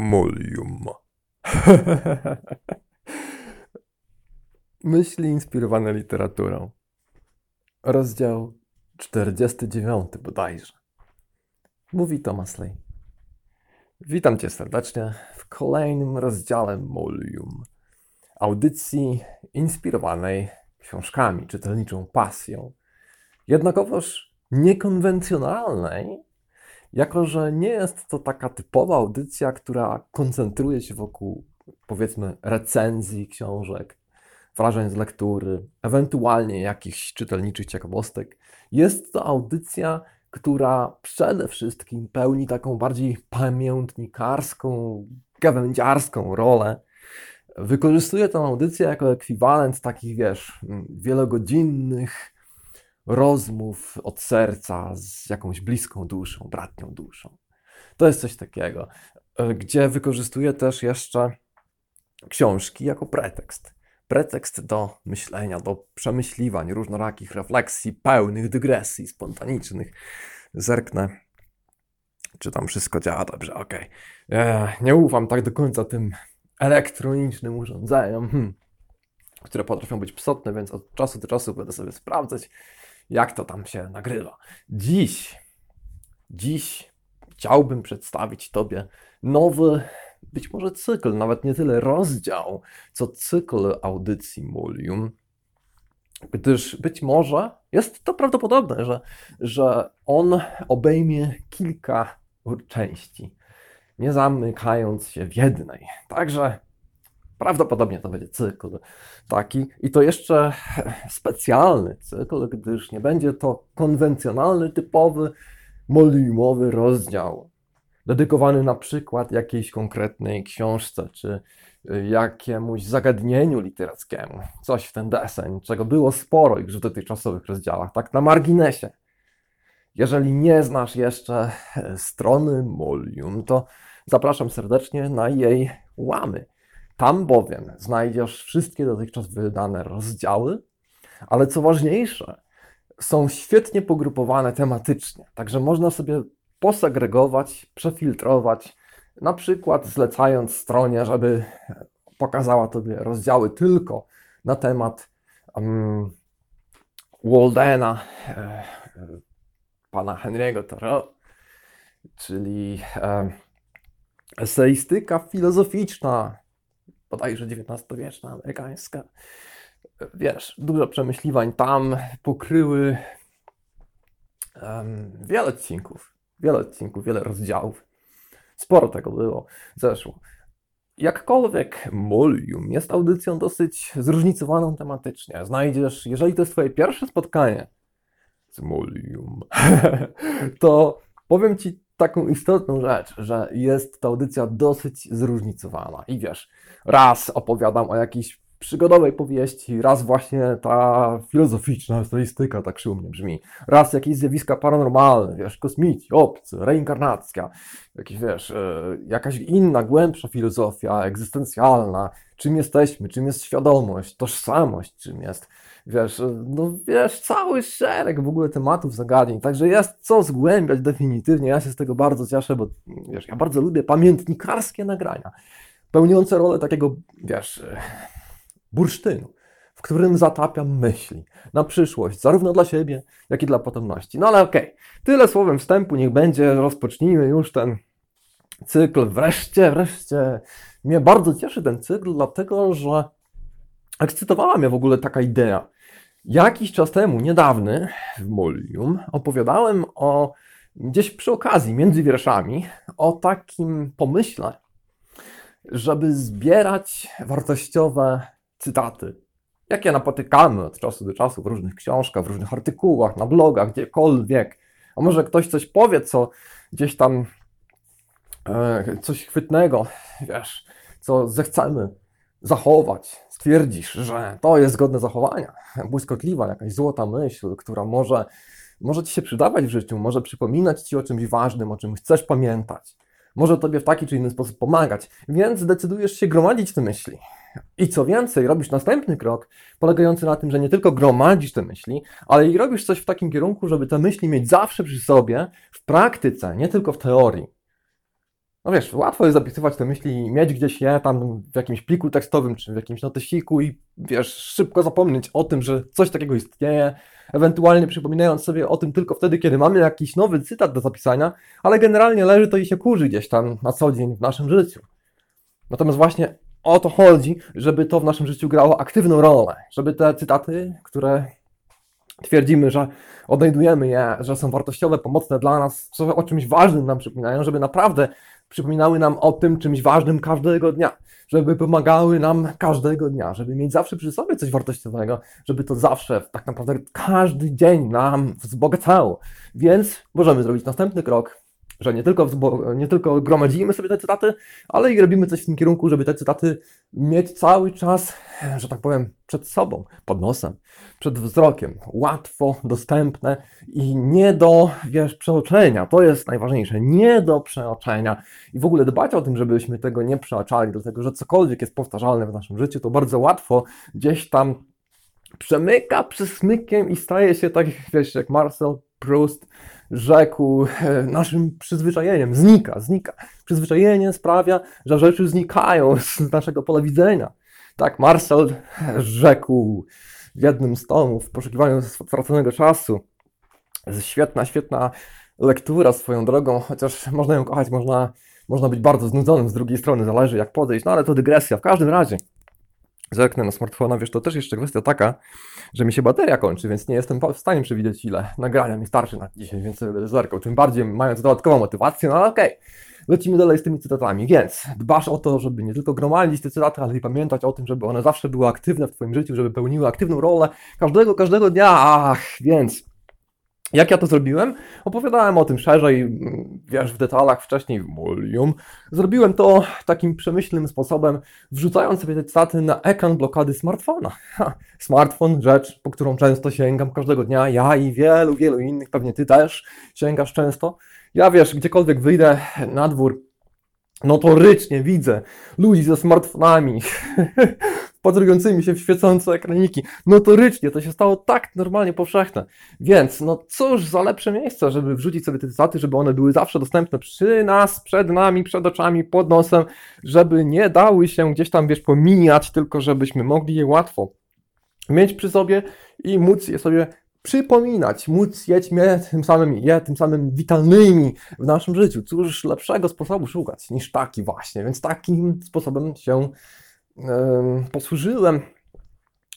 Molium. Myśli inspirowane literaturą. Rozdział 49 bodajże. Mówi Thomas Lee. Witam Cię serdecznie w kolejnym rozdziale Molium. Audycji inspirowanej książkami, czytelniczą pasją. Jednakowoż niekonwencjonalnej, jako że nie jest to taka typowa audycja, która koncentruje się wokół, powiedzmy, recenzji książek, wrażeń z lektury, ewentualnie jakichś czytelniczych ciekawostek. Jest to audycja, która przede wszystkim pełni taką bardziej pamiętnikarską, gawędziarską rolę. Wykorzystuje tę audycję jako ekwiwalent takich, wiesz, wielogodzinnych rozmów od serca z jakąś bliską duszą, bratnią duszą. To jest coś takiego, e, gdzie wykorzystuję też jeszcze książki jako pretekst. Pretekst do myślenia, do przemyśliwań, różnorakich refleksji, pełnych dygresji spontanicznych. Zerknę, czy tam wszystko działa dobrze. Okej. Okay. E, nie ufam tak do końca tym elektronicznym urządzeniom, hmm, które potrafią być psotne, więc od czasu do czasu będę sobie sprawdzać, jak to tam się nagrywa. Dziś, dziś chciałbym przedstawić Tobie nowy, być może cykl, nawet nie tyle rozdział, co cykl audycji Mulium, gdyż być może jest to prawdopodobne, że, że on obejmie kilka części, nie zamykając się w jednej. Także Prawdopodobnie to będzie cykl taki i to jeszcze specjalny cykl, gdyż nie będzie to konwencjonalny, typowy, molimowy rozdział dedykowany na przykład jakiejś konkretnej książce czy jakiemuś zagadnieniu literackiemu. Coś w ten deseń, czego było sporo już w dotychczasowych rozdziałach, tak na marginesie. Jeżeli nie znasz jeszcze strony Molium, to zapraszam serdecznie na jej łamy tam bowiem znajdziesz wszystkie dotychczas wydane rozdziały, ale co ważniejsze, są świetnie pogrupowane tematycznie, także można sobie posegregować, przefiltrować, na przykład zlecając stronie, żeby pokazała Tobie rozdziały tylko na temat um, Waldena, e, pana Henry'ego Thoreau, czyli e, eseistyka filozoficzna bodajże XIX-wieczna, amerykańska. Wiesz, dużo przemyśliwań tam pokryły um, wiele odcinków, wiele odcinków, wiele rozdziałów. Sporo tego było, zeszło. Jakkolwiek Molium jest audycją dosyć zróżnicowaną tematycznie. Znajdziesz, jeżeli to jest Twoje pierwsze spotkanie z Molium, to powiem Ci taką istotną rzecz, że jest ta audycja dosyć zróżnicowana. I wiesz, raz opowiadam o jakiejś przygodowej powieści, raz właśnie ta filozoficzna stylistyka tak szumnie brzmi, raz jakieś zjawiska paranormalne, wiesz, kosmici, obcy, reinkarnacja, jakieś, wiesz, e, jakaś inna, głębsza filozofia egzystencjalna, czym jesteśmy, czym jest świadomość, tożsamość, czym jest, wiesz, no wiesz, cały szereg w ogóle tematów, zagadnień, także jest co zgłębiać definitywnie, ja się z tego bardzo cieszę, bo wiesz, ja bardzo lubię pamiętnikarskie nagrania, pełniące rolę takiego, wiesz, bursztynu, w którym zatapiam myśli na przyszłość, zarówno dla siebie, jak i dla potomności. No ale okej, okay. tyle słowem wstępu, niech będzie, rozpocznijmy już ten cykl. Wreszcie, wreszcie mnie bardzo cieszy ten cykl, dlatego że ekscytowała mnie w ogóle taka idea. Jakiś czas temu, niedawny, w Molium, opowiadałem o, gdzieś przy okazji, między wierszami, o takim pomyśle, żeby zbierać wartościowe cytaty, jakie napotykamy od czasu do czasu w różnych książkach, w różnych artykułach, na blogach, gdziekolwiek. A może ktoś coś powie, co gdzieś tam e, coś chwytnego, wiesz, co zechcemy zachować, stwierdzisz, że to jest godne zachowania, błyskotliwa, jakaś złota myśl, która może, może ci się przydawać w życiu, może przypominać ci o czymś ważnym, o czym chcesz pamiętać, może tobie w taki czy inny sposób pomagać, więc decydujesz się gromadzić te myśli. I co więcej, robisz następny krok, polegający na tym, że nie tylko gromadzisz te myśli, ale i robisz coś w takim kierunku, żeby te myśli mieć zawsze przy sobie, w praktyce, nie tylko w teorii. No wiesz, łatwo jest zapisywać te myśli i mieć gdzieś je tam w jakimś pliku tekstowym czy w jakimś notesiku i wiesz, szybko zapomnieć o tym, że coś takiego istnieje, ewentualnie przypominając sobie o tym tylko wtedy, kiedy mamy jakiś nowy cytat do zapisania, ale generalnie leży to i się kurzy gdzieś tam na co dzień w naszym życiu. Natomiast właśnie o to chodzi, żeby to w naszym życiu grało aktywną rolę, żeby te cytaty, które twierdzimy, że odnajdujemy je, że są wartościowe, pomocne dla nas, o czymś ważnym nam przypominają, żeby naprawdę przypominały nam o tym czymś ważnym każdego dnia, żeby pomagały nam każdego dnia, żeby mieć zawsze przy sobie coś wartościowego, żeby to zawsze, tak naprawdę każdy dzień nam wzbogacało. Więc możemy zrobić następny krok, że nie tylko, nie tylko gromadzimy sobie te cytaty, ale i robimy coś w tym kierunku, żeby te cytaty mieć cały czas, że tak powiem, przed sobą, pod nosem, przed wzrokiem, łatwo dostępne i nie do, wiesz, przeoczenia. To jest najważniejsze, nie do przeoczenia. I w ogóle dbać o tym, żebyśmy tego nie przeoczali, dlatego że cokolwiek jest powtarzalne w naszym życiu, to bardzo łatwo gdzieś tam przemyka przesmykiem i staje się tak, wiesz, jak Marcel Proust rzekł, e, naszym przyzwyczajeniem znika, znika. Przyzwyczajenie sprawia, że rzeczy znikają z naszego pola widzenia. Tak Marcel rzekł w jednym z tomów w poszukiwaniu straconego czasu. Świetna, świetna lektura swoją drogą, chociaż można ją kochać, można, można być bardzo znudzonym z drugiej strony, zależy jak podejść, no ale to dygresja. W każdym razie, zerknę na smartfona, wiesz, to też jeszcze kwestia taka, że mi się bateria kończy, więc nie jestem w stanie przewidzieć, ile nagrania mi starczy na dzisiaj, więc będę zerkał. Tym bardziej mając dodatkową motywację, no okej. Okay. Lecimy dalej z tymi cytatami, więc dbasz o to, żeby nie tylko gromadzić te cytaty, ale i pamiętać o tym, żeby one zawsze były aktywne w Twoim życiu, żeby pełniły aktywną rolę każdego, każdego dnia. Ach, więc jak ja to zrobiłem? Opowiadałem o tym szerzej, wiesz, w detalach wcześniej w Molium. Zrobiłem to takim przemyślnym sposobem, wrzucając sobie te cytaty na ekran blokady smartfona. Ha, smartfon, rzecz, po którą często sięgam każdego dnia, ja i wielu, wielu innych, pewnie ty też sięgasz często. Ja wiesz, gdziekolwiek wyjdę na dwór, notorycznie widzę ludzi ze smartfonami, wpatrującymi się w świecące ekraniki. Notorycznie to się stało tak normalnie powszechne. Więc, no cóż za lepsze miejsce, żeby wrzucić sobie te cytaty, żeby one były zawsze dostępne przy nas, przed nami, przed oczami, pod nosem, żeby nie dały się gdzieś tam, wiesz, pomijać, tylko żebyśmy mogli je łatwo mieć przy sobie i móc je sobie przypominać, móc jeść je tym samym, je tym samym witalnymi w naszym życiu. Cóż lepszego sposobu szukać niż taki właśnie, więc takim sposobem się yy, posłużyłem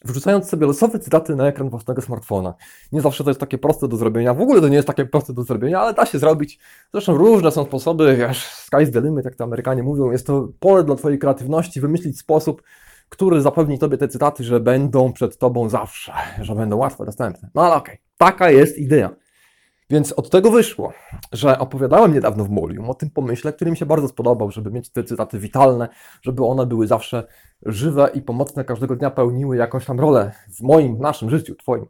wrzucając sobie losowe cytaty na ekran własnego smartfona. Nie zawsze to jest takie proste do zrobienia, w ogóle to nie jest takie proste do zrobienia, ale da się zrobić. Zresztą różne są sposoby, wiesz, sky's the limit, jak to Amerykanie mówią, jest to pole dla Twojej kreatywności, wymyślić sposób, który zapewni Tobie te cytaty, że będą przed Tobą zawsze, że będą łatwo dostępne. No ale okej, okay, taka jest idea. Więc od tego wyszło, że opowiadałem niedawno w Molium o tym pomyśle, który mi się bardzo spodobał, żeby mieć te cytaty witalne, żeby one były zawsze żywe i pomocne, każdego dnia pełniły jakąś tam rolę w moim, naszym życiu, Twoim.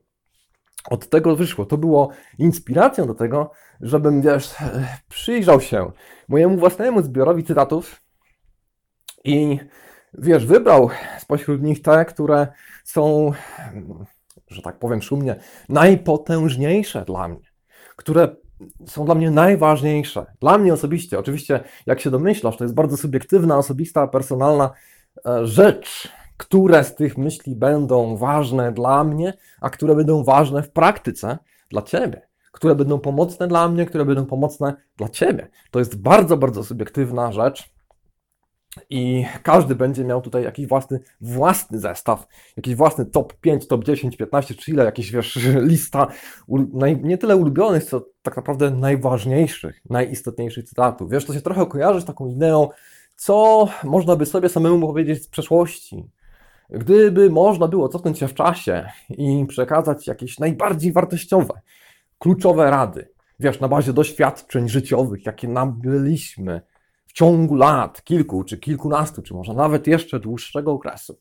Od tego wyszło. To było inspiracją do tego, żebym, wiesz, przyjrzał się mojemu własnemu zbiorowi cytatów i wiesz, wybrał spośród nich te, które są, że tak powiem szumnie, najpotężniejsze dla mnie, które są dla mnie najważniejsze. Dla mnie osobiście, oczywiście, jak się domyślasz, to jest bardzo subiektywna, osobista, personalna e, rzecz, które z tych myśli będą ważne dla mnie, a które będą ważne w praktyce dla ciebie które będą pomocne dla mnie, które będą pomocne dla ciebie. To jest bardzo, bardzo subiektywna rzecz, i każdy będzie miał tutaj jakiś własny, własny zestaw, jakiś własny top 5, top 10, 15, czy ile, jakieś wiesz, lista nie tyle ulubionych, co tak naprawdę najważniejszych, najistotniejszych cytatów. Wiesz, to się trochę kojarzy z taką ideą, co można by sobie samemu powiedzieć z przeszłości. Gdyby można było cofnąć się w czasie i przekazać jakieś najbardziej wartościowe, kluczowe rady, wiesz, na bazie doświadczeń życiowych, jakie nabyliśmy, w ciągu lat, kilku czy kilkunastu, czy może nawet jeszcze dłuższego okresu,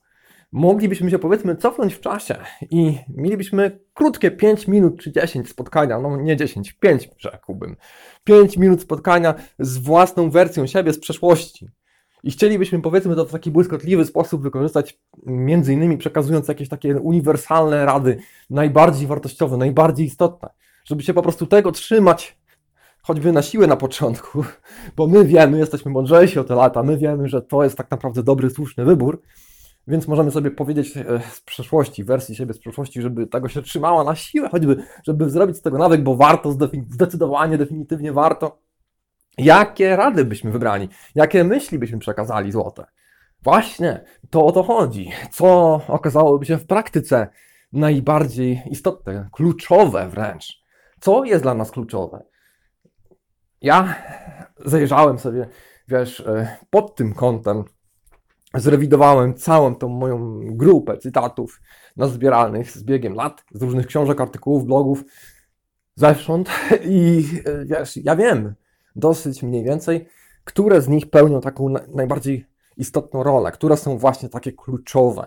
moglibyśmy się powiedzmy cofnąć w czasie i mielibyśmy krótkie 5 minut czy 10 spotkania, no nie 10, 5 rzekłbym, 5 minut spotkania z własną wersją siebie z przeszłości. I chcielibyśmy, powiedzmy, to w taki błyskotliwy sposób wykorzystać, między innymi przekazując jakieś takie uniwersalne rady, najbardziej wartościowe, najbardziej istotne, żeby się po prostu tego trzymać choćby na siłę na początku, bo my wiemy, jesteśmy mądrzejsi o te lata, my wiemy, że to jest tak naprawdę dobry, słuszny wybór, więc możemy sobie powiedzieć e, z przeszłości, wersji siebie z przeszłości, żeby tego się trzymała na siłę, choćby, żeby zrobić z tego nawyk, bo warto, zdecydowanie, definitywnie warto. Jakie rady byśmy wybrali? Jakie myśli byśmy przekazali złote? Właśnie, to o to chodzi. Co okazałoby się w praktyce najbardziej istotne, kluczowe wręcz? Co jest dla nas kluczowe? Ja zajrzałem sobie, wiesz, e, pod tym kątem, zrewidowałem całą tą moją grupę cytatów nazbieralnych z biegiem lat, z różnych książek, artykułów, blogów, zewsząd i e, wiesz, ja wiem dosyć mniej więcej, które z nich pełnią taką najbardziej istotną rolę, które są właśnie takie kluczowe.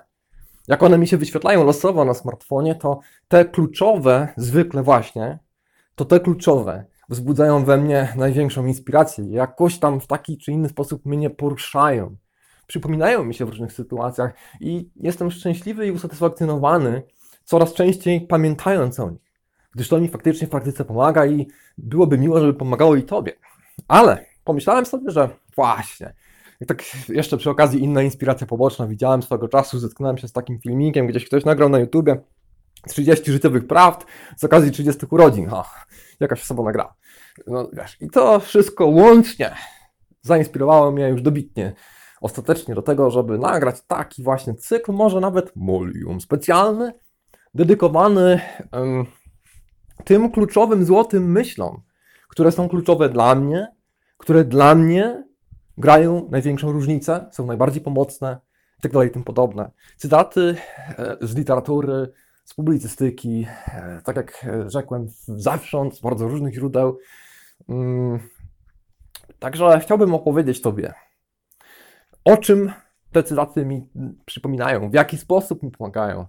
Jak one mi się wyświetlają losowo na smartfonie, to te kluczowe zwykle właśnie, to te kluczowe wzbudzają we mnie największą inspirację. Jakoś tam w taki czy inny sposób mnie poruszają. Przypominają mi się w różnych sytuacjach i jestem szczęśliwy i usatysfakcjonowany, coraz częściej pamiętając o nich. Gdyż to mi faktycznie w praktyce pomaga i byłoby miło, żeby pomagało i Tobie. Ale pomyślałem sobie, że właśnie, i tak jeszcze przy okazji inna inspiracja poboczna widziałem swego czasu, zetknąłem się z takim filmikiem, gdzieś ktoś nagrał na YouTubie 30 życiowych prawd z okazji 30 urodzin. O, jakaś osoba nagrała. No wiesz, i to wszystko łącznie zainspirowało mnie już dobitnie ostatecznie do tego, żeby nagrać taki właśnie cykl, może nawet molium specjalny, dedykowany um, tym kluczowym złotym myślom, które są kluczowe dla mnie, które dla mnie grają największą różnicę, są najbardziej pomocne itd. Tak i tym podobne. Cytaty e, z literatury, z publicystyki, e, tak jak rzekłem, zewsząd, z bardzo różnych źródeł. Mm, także chciałbym opowiedzieć Tobie, o czym te cytaty mi przypominają, w jaki sposób mi pomagają,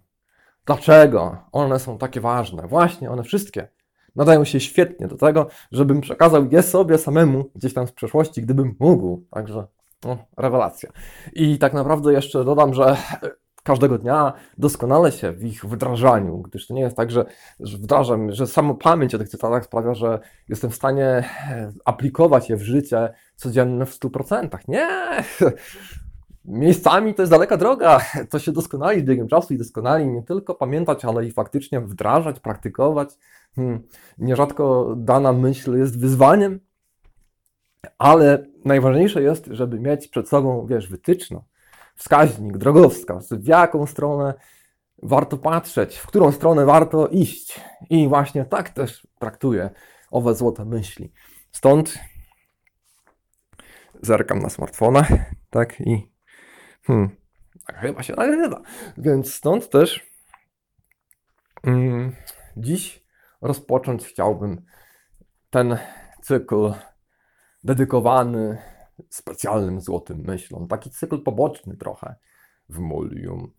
dlaczego one są takie ważne. Właśnie one wszystkie nadają się świetnie do tego, żebym przekazał je sobie samemu gdzieś tam z przeszłości, gdybym mógł. Także no, rewelacja. I tak naprawdę jeszcze dodam, że każdego dnia doskonale się w ich wdrażaniu, gdyż to nie jest tak, że, że wdrażam, że samo pamięć o tych cytatach sprawia, że jestem w stanie e, aplikować je w życie codzienne w 100%. Nie! Miejscami to jest daleka droga. To się doskonali z biegiem czasu i doskonali nie tylko pamiętać, ale i faktycznie wdrażać, praktykować. Hmm. Nierzadko dana myśl jest wyzwaniem, ale najważniejsze jest, żeby mieć przed sobą, wiesz, wytyczną, wskaźnik, drogowskaz, w jaką stronę warto patrzeć, w którą stronę warto iść. I właśnie tak też traktuję owe złote myśli. Stąd zerkam na smartfona, tak, i hmm, tak chyba się nagrywa. Więc stąd też mm, dziś rozpocząć chciałbym ten cykl dedykowany specjalnym złotym myślom. Taki cykl poboczny trochę w Mulium.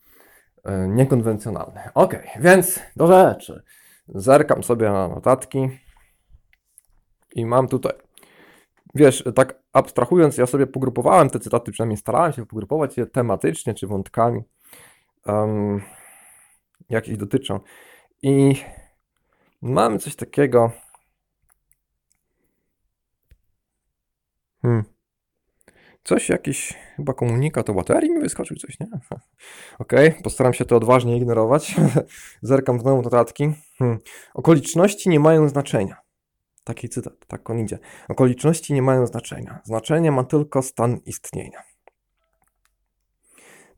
E, niekonwencjonalny. Ok, więc do rzeczy. Zerkam sobie na notatki i mam tutaj. Wiesz, tak abstrahując, ja sobie pogrupowałem te cytaty, przynajmniej starałem się pogrupować je tematycznie czy wątkami, um, jakich dotyczą. I mamy coś takiego. Hmm. Coś, jakiś chyba komunikat o baterii mi wyskoczył, coś, nie? Okej, okay, postaram się to odważnie ignorować. Zerkam znowu notatki. Hmm. Okoliczności nie mają znaczenia. Taki cytat, tak on idzie. Okoliczności nie mają znaczenia. Znaczenie ma tylko stan istnienia.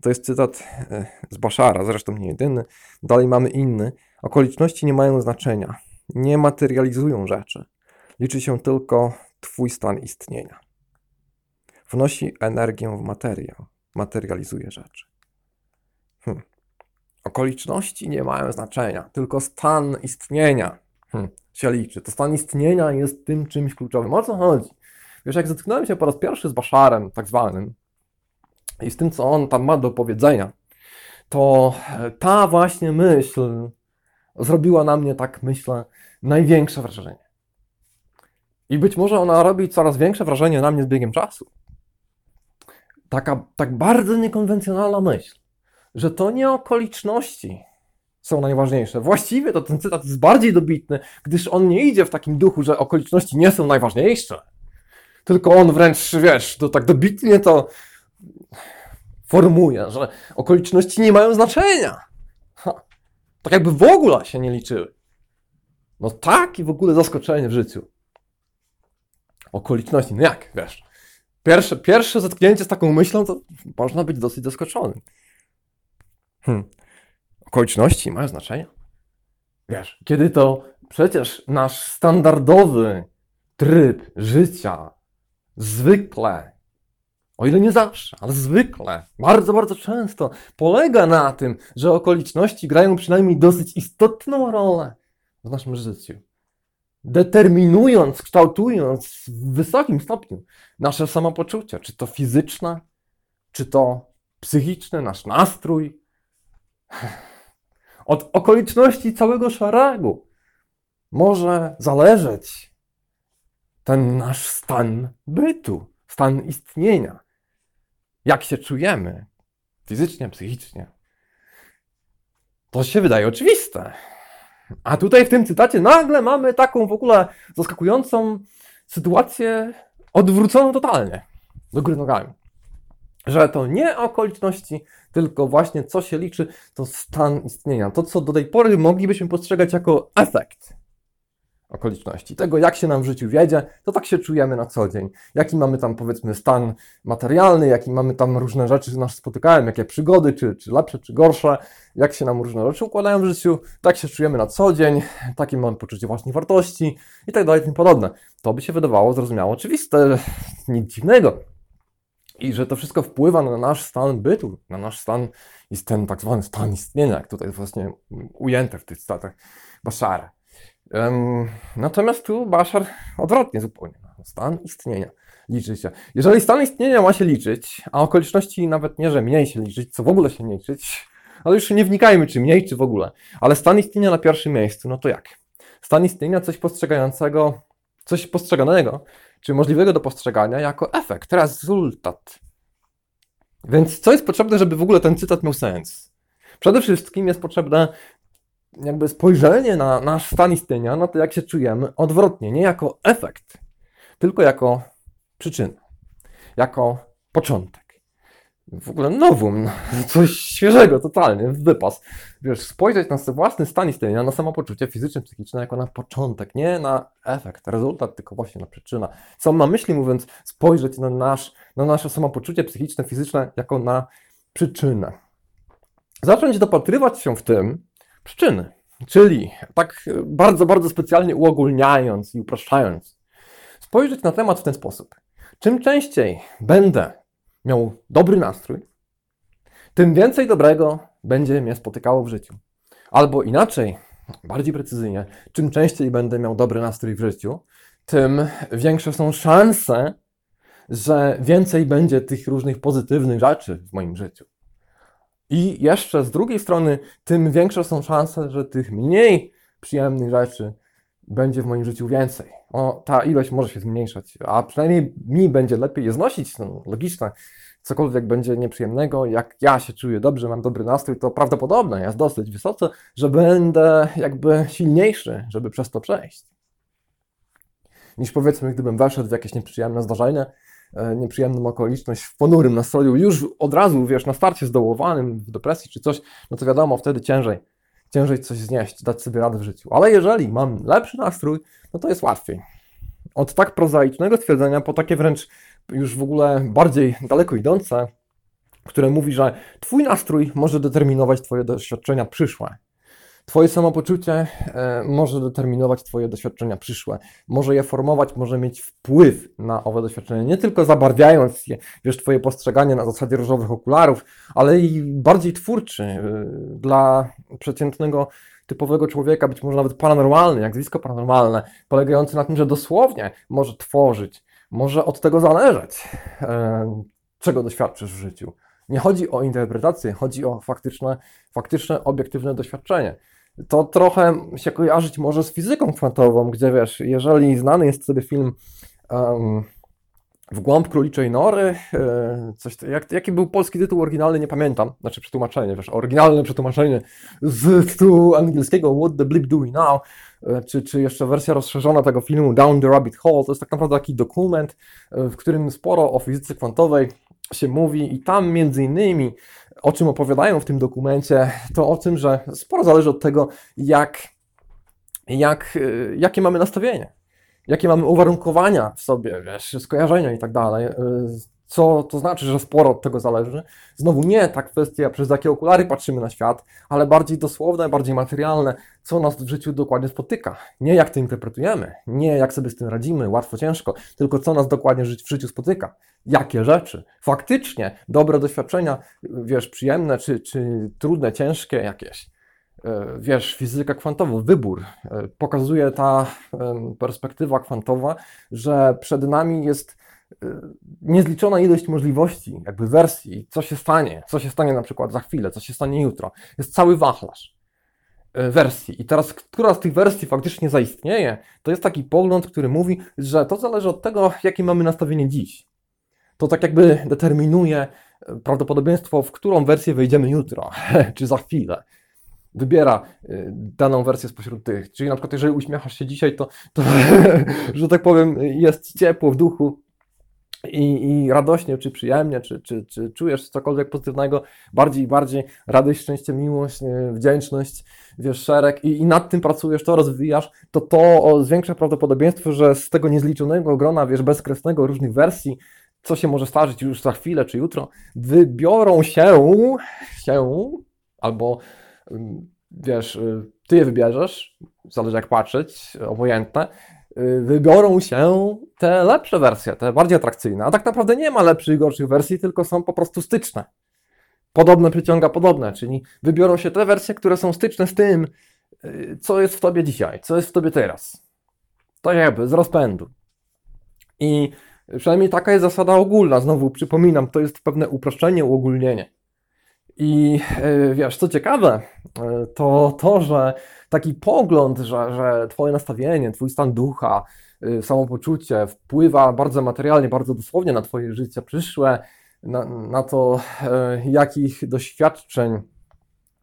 To jest cytat e, z Baszara, zresztą nie jedyny. Dalej mamy inny. Okoliczności nie mają znaczenia. Nie materializują rzeczy. Liczy się tylko Twój stan istnienia wnosi energię w materię, materializuje rzeczy. Hmm. Okoliczności nie mają znaczenia, tylko stan istnienia hmm, się liczy. To stan istnienia jest tym czymś kluczowym. O co chodzi? Wiesz, jak zetknąłem się po raz pierwszy z Baszarem, tak zwanym, i z tym, co on tam ma do powiedzenia, to ta właśnie myśl zrobiła na mnie, tak myślę, największe wrażenie. I być może ona robi coraz większe wrażenie na mnie z biegiem czasu taka tak bardzo niekonwencjonalna myśl, że to nie okoliczności są najważniejsze. Właściwie to ten cytat jest bardziej dobitny, gdyż on nie idzie w takim duchu, że okoliczności nie są najważniejsze. Tylko on wręcz, wiesz, to tak dobitnie to formuje, że okoliczności nie mają znaczenia. Ha. Tak jakby w ogóle się nie liczyły. No tak i w ogóle zaskoczenie w życiu. Okoliczności, no jak, wiesz. Pierwsze, pierwsze zetknięcie z taką myślą, to można być dosyć zaskoczonym. Hmm. Okoliczności mają znaczenie? Wiesz, kiedy to przecież nasz standardowy tryb życia zwykle, o ile nie zawsze, ale zwykle, bardzo, bardzo często polega na tym, że okoliczności grają przynajmniej dosyć istotną rolę w naszym życiu. Determinując, kształtując w wysokim stopniu nasze samopoczucie, czy to fizyczne, czy to psychiczne, nasz nastrój. Od okoliczności całego szeregu może zależeć ten nasz stan bytu, stan istnienia. Jak się czujemy fizycznie, psychicznie. To się wydaje oczywiste. A tutaj w tym cytacie nagle mamy taką w ogóle zaskakującą sytuację odwróconą totalnie do góry nogami. Że to nie okoliczności, tylko właśnie co się liczy, to stan istnienia. To, co do tej pory moglibyśmy postrzegać jako efekt okoliczności. Tego, jak się nam w życiu wiedzie, to tak się czujemy na co dzień. Jaki mamy tam, powiedzmy, stan materialny, jaki mamy tam różne rzeczy, nas spotykają, jakie przygody, czy, czy lepsze, czy gorsze, jak się nam różne rzeczy układają w życiu, tak się czujemy na co dzień, takie mamy poczucie własnej wartości i tak dalej, i tym podobne. To by się wydawało zrozumiałe, oczywiste, nic dziwnego. I że to wszystko wpływa na nasz stan bytu, na nasz stan, jest ten tak zwany stan istnienia, jak tutaj jest właśnie ujęte w tych statach Bashara. Natomiast tu Bashar odwrotnie zupełnie. Stan istnienia liczy się. Jeżeli stan istnienia ma się liczyć, a okoliczności nawet nie, że mniej się liczyć, co w ogóle się nie liczyć, ale już nie wnikajmy, czy mniej, czy w ogóle. Ale stan istnienia na pierwszym miejscu, no to jak? Stan istnienia coś postrzegającego, coś postrzeganego, czy możliwego do postrzegania jako efekt, rezultat. Więc co jest potrzebne, żeby w ogóle ten cytat miał sens? Przede wszystkim jest potrzebne jakby spojrzenie na nasz stan istnienia, na to jak się czujemy, odwrotnie, nie jako efekt, tylko jako przyczynę, jako początek. W ogóle nowum, coś świeżego, totalnie, wypas. Wiesz, spojrzeć na swój własny stan istnienia, na samopoczucie fizyczne, psychiczne, jako na początek, nie na efekt, rezultat, tylko właśnie na przyczynę. Co mam na myśli, mówiąc, spojrzeć na, nasz, na nasze samopoczucie psychiczne, fizyczne, jako na przyczynę. Zacząć dopatrywać się w tym, przyczyny. Czyli tak bardzo, bardzo specjalnie uogólniając i upraszczając, spojrzeć na temat w ten sposób. Czym częściej będę miał dobry nastrój, tym więcej dobrego będzie mnie spotykało w życiu. Albo inaczej, bardziej precyzyjnie, czym częściej będę miał dobry nastrój w życiu, tym większe są szanse, że więcej będzie tych różnych pozytywnych rzeczy w moim życiu. I jeszcze z drugiej strony, tym większe są szanse, że tych mniej przyjemnych rzeczy będzie w moim życiu więcej. O, ta ilość może się zmniejszać, a przynajmniej mi będzie lepiej je znosić, no, logiczne. Cokolwiek będzie nieprzyjemnego, jak ja się czuję dobrze, mam dobry nastrój, to prawdopodobne jest dosyć wysoce, że będę jakby silniejszy, żeby przez to przejść. Niż powiedzmy, gdybym weszedł w jakieś nieprzyjemne zdarzenie, nieprzyjemną okoliczność, w ponurym nastroju, już od razu, wiesz, na starcie zdołowanym, w depresji czy coś, no to wiadomo, wtedy ciężej, ciężej coś znieść, dać sobie radę w życiu. Ale jeżeli mam lepszy nastrój, no to jest łatwiej. Od tak prozaicznego stwierdzenia po takie wręcz już w ogóle bardziej daleko idące, które mówi, że Twój nastrój może determinować Twoje doświadczenia przyszłe. Twoje samopoczucie e, może determinować Twoje doświadczenia przyszłe, może je formować, może mieć wpływ na owe doświadczenia, nie tylko zabarwiając je, wiesz, Twoje postrzeganie na zasadzie różowych okularów, ale i bardziej twórczy e, dla przeciętnego typowego człowieka, być może nawet paranormalny, jak zjawisko paranormalne, polegający na tym, że dosłownie może tworzyć, może od tego zależeć, e, czego doświadczysz w życiu. Nie chodzi o interpretację, chodzi o faktyczne, faktyczne obiektywne doświadczenie to trochę się kojarzyć może z fizyką kwantową, gdzie wiesz, jeżeli znany jest sobie film um, w głąb króliczej nory. e, Coś, jak, jaki był polski tytuł oryginalny, nie pamiętam. Znaczy przetłumaczenie, wiesz, oryginalne przetłumaczenie z tytułu angielskiego What the Blip Do We Now, e, czy, czy jeszcze wersja rozszerzona tego filmu Down the Rabbit Hole. To jest tak naprawdę taki dokument, e, w którym sporo o fizyce kwantowej się mówi i tam między innymi o czym opowiadają w tym dokumencie, to o tym, że sporo zależy od tego, jak, jak, e, jakie mamy nastawienie jakie mamy uwarunkowania w sobie, wiesz, skojarzenia i tak dalej. Co to znaczy, że sporo od tego zależy? Znowu nie ta kwestia, przez jakie okulary patrzymy na świat, ale bardziej dosłowne, bardziej materialne, co nas w życiu dokładnie spotyka. Nie jak to interpretujemy, nie jak sobie z tym radzimy, łatwo, ciężko, tylko co nas dokładnie w życiu spotyka. Jakie rzeczy, faktycznie dobre doświadczenia, wiesz, przyjemne czy, czy trudne, ciężkie jakieś e, wiesz, fizyka kwantowa, wybór. E, Pokazuje ta perspektywa kwantowa, że przed nami jest niezliczona ilość możliwości, jakby wersji, co się stanie, co się stanie na przykład za chwilę, co się stanie jutro. Jest cały wachlarz e, wersji. I teraz, która z tych wersji faktycznie zaistnieje, to jest taki pogląd, który mówi, że to zależy od tego, jakie mamy nastawienie dziś. To tak jakby determinuje e, prawdopodobieństwo, w którą wersję wejdziemy jutro, czy za chwilę wybiera y, daną wersję spośród tych. Czyli na przykład, jeżeli uśmiechasz się dzisiaj, to, to że tak powiem, jest ci ciepło w duchu i, i radośnie, czy przyjemnie, czy, czy, czy czujesz cokolwiek pozytywnego, bardziej i bardziej radość, szczęście, miłość, y, wdzięczność, wiesz, szereg i, i nad tym pracujesz, to rozwijasz, to to zwiększa prawdopodobieństwo, że z tego niezliczonego grona, wiesz, bezkresnego różnych wersji, co się może zdarzyć już za chwilę, czy jutro, wybiorą się, się albo ym, wiesz, y, ty je wybierzesz, zależy jak patrzeć, obojętne, wybiorą się te lepsze wersje, te bardziej atrakcyjne. A tak naprawdę nie ma lepszych i gorszych wersji, tylko są po prostu styczne. Podobne przyciąga podobne, czyli wybiorą się te wersje, które są styczne z tym, y, co jest w tobie dzisiaj, co jest w tobie teraz. To jakby z rozpędu. I przynajmniej taka jest zasada ogólna. Znowu przypominam, to jest pewne uproszczenie, uogólnienie. I e, wiesz, co ciekawe, to to, że taki pogląd, że, że Twoje nastawienie, Twój stan ducha, y, samopoczucie wpływa bardzo materialnie, bardzo dosłownie na Twoje życie przyszłe, na, na to, e, jakich doświadczeń,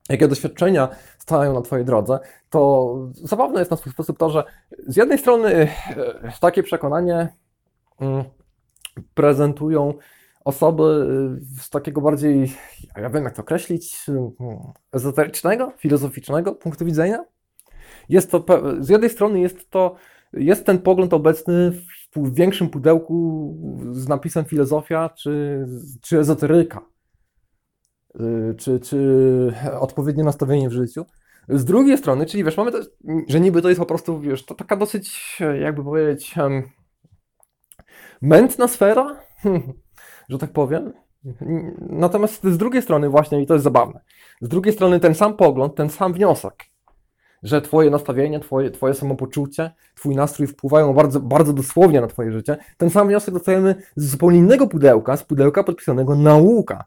jakie doświadczenia stają na Twojej drodze, to zabawne jest na swój sposób to, że z jednej strony e, takie przekonanie mm, prezentują osoby y, z takiego bardziej, ja wiem jak to określić, y, ezoterycznego, filozoficznego punktu widzenia. Jest to, z jednej strony jest to, jest ten pogląd obecny w większym pudełku z napisem filozofia czy, czy ezoteryka, Y, czy, czy odpowiednie nastawienie w życiu. Z drugiej strony, czyli wiesz, mamy to, że niby to jest po prostu, wiesz, to taka dosyć, jakby powiedzieć, mętna sfera, że tak powiem. Natomiast z drugiej strony właśnie, i to jest zabawne, z drugiej strony ten sam pogląd, ten sam wniosek, że twoje nastawienie, twoje, twoje samopoczucie, twój nastrój wpływają bardzo, bardzo dosłownie na twoje życie, ten sam wniosek dostajemy z zupełnie innego pudełka, z pudełka podpisanego nauka.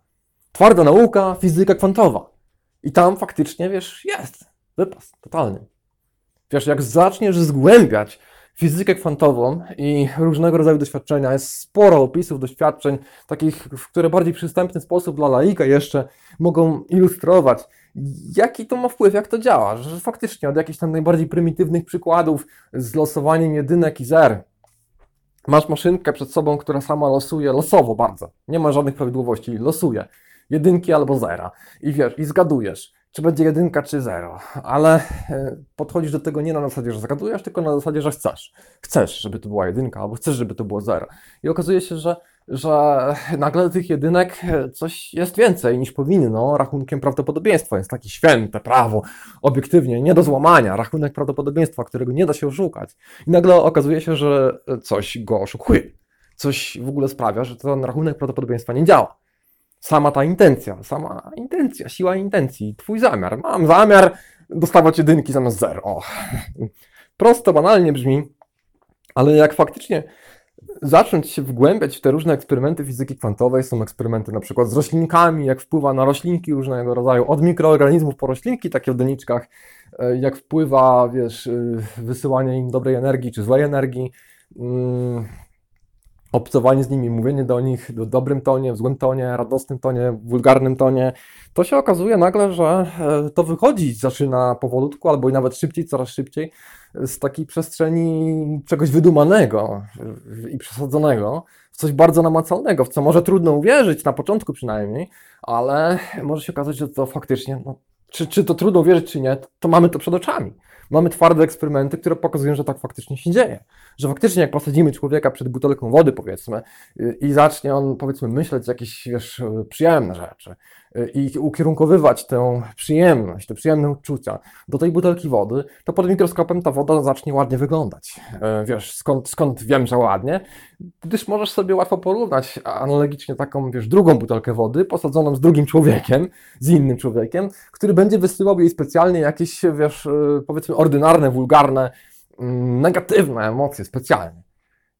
Twarda nauka, fizyka kwantowa. I tam faktycznie, wiesz, jest wypas totalny. Wiesz, jak zaczniesz zgłębiać fizykę kwantową i różnego rodzaju doświadczenia, jest sporo opisów doświadczeń, takich, w które bardziej przystępny sposób dla laika jeszcze mogą ilustrować, jaki to ma wpływ, jak to działa, że faktycznie od jakichś tam najbardziej prymitywnych przykładów z losowaniem jedynek i zer, masz maszynkę przed sobą, która sama losuje losowo bardzo, nie ma żadnych prawidłowości, losuje jedynki albo zera. I wiesz, i zgadujesz, czy będzie jedynka, czy zero, ale e, podchodzisz do tego nie na zasadzie, że zgadujesz, tylko na zasadzie, że chcesz. Chcesz, żeby to była jedynka, albo chcesz, żeby to było zero. I okazuje się, że, że nagle tych jedynek e, coś jest więcej niż powinno, rachunkiem prawdopodobieństwa. Jest takie święte prawo, obiektywnie, nie do złamania, rachunek prawdopodobieństwa, którego nie da się oszukać. I nagle okazuje się, że coś go oszukuje. Coś w ogóle sprawia, że ten rachunek prawdopodobieństwa nie działa sama ta intencja, sama intencja, siła intencji, twój zamiar. Mam zamiar dostawać jedynki zamiast zer. O. Prosto, banalnie brzmi, ale jak faktycznie zacząć się wgłębiać w te różne eksperymenty fizyki kwantowej, są eksperymenty na przykład z roślinkami, jak wpływa na roślinki różnego rodzaju, od mikroorganizmów po roślinki, takie w doniczkach, e, jak wpływa, wiesz, y, wysyłanie im dobrej energii czy złej energii, mm, obcowanie z nimi, mówienie do nich w dobrym tonie, w złym tonie, radosnym tonie, wulgarnym tonie, to się okazuje nagle, że e, to wychodzi, zaczyna powolutku, albo i nawet szybciej, coraz szybciej, z takiej przestrzeni czegoś wydumanego i przesadzonego w coś bardzo namacalnego, w co może trudno uwierzyć, na początku przynajmniej, ale może się okazać, że to faktycznie, no, czy, czy to trudno uwierzyć, czy nie, to mamy to przed oczami. Mamy twarde eksperymenty, które pokazują, że tak faktycznie się dzieje. Że faktycznie jak posadzimy człowieka przed butelką wody, powiedzmy, i zacznie on, powiedzmy, myśleć jakieś, wiesz, przyjemne rzeczy, i ukierunkowywać tę przyjemność, te przyjemne uczucia do tej butelki wody, to pod mikroskopem ta woda zacznie ładnie wyglądać. E, wiesz, skąd, skąd wiem, że ładnie? Gdyż możesz sobie łatwo porównać analogicznie taką, wiesz, drugą butelkę wody posadzoną z drugim człowiekiem, z innym człowiekiem, który będzie wysyłał jej specjalnie jakieś, wiesz, e, powiedzmy ordynarne, wulgarne, mm, negatywne emocje specjalnie.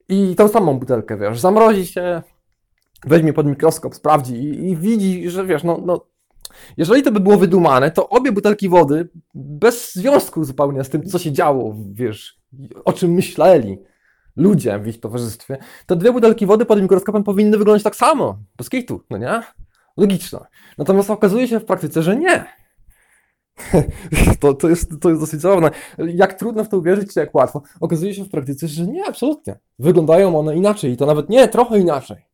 I tą samą butelkę, wiesz, zamrozi się, weźmie pod mikroskop, sprawdzi i, i widzi, że wiesz, no, no, jeżeli to by było wydumane, to obie butelki wody, bez związku zupełnie z tym, co się działo, wiesz, o czym myśleli ludzie w ich towarzystwie, to dwie butelki wody pod mikroskopem powinny wyglądać tak samo, bez kitu, no nie? Logiczne. Natomiast okazuje się w praktyce, że nie. To, to, jest, to jest dosyć zabawne. Jak trudno w to uwierzyć, czy jak łatwo. Okazuje się w praktyce, że nie, absolutnie. Wyglądają one inaczej i to nawet nie trochę inaczej.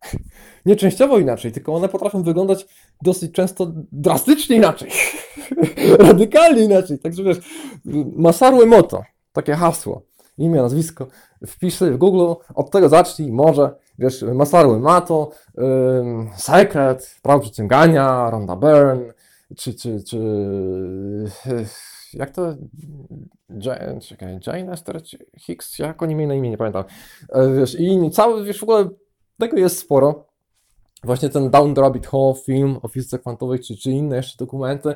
Nie częściowo inaczej, tylko one potrafią wyglądać dosyć często drastycznie inaczej. Radykalnie inaczej. Także wiesz, Masaru Emoto, takie hasło, imię, nazwisko, wpisy w Google, od tego zacznij, może, wiesz, Masaru Emoto, ym, Secret, Prawo Przyciągania, Ronda Byrne, czy, czy, czy jak to, Jane, czekaj, Jane Esther Hicks, jak oni mieli na imię, nie pamiętam. E, wiesz, i cały, wiesz, w ogóle tego jest sporo. Właśnie ten Down the Rabbit Hole film o fizyce kwantowej, czy, czy inne jeszcze dokumenty.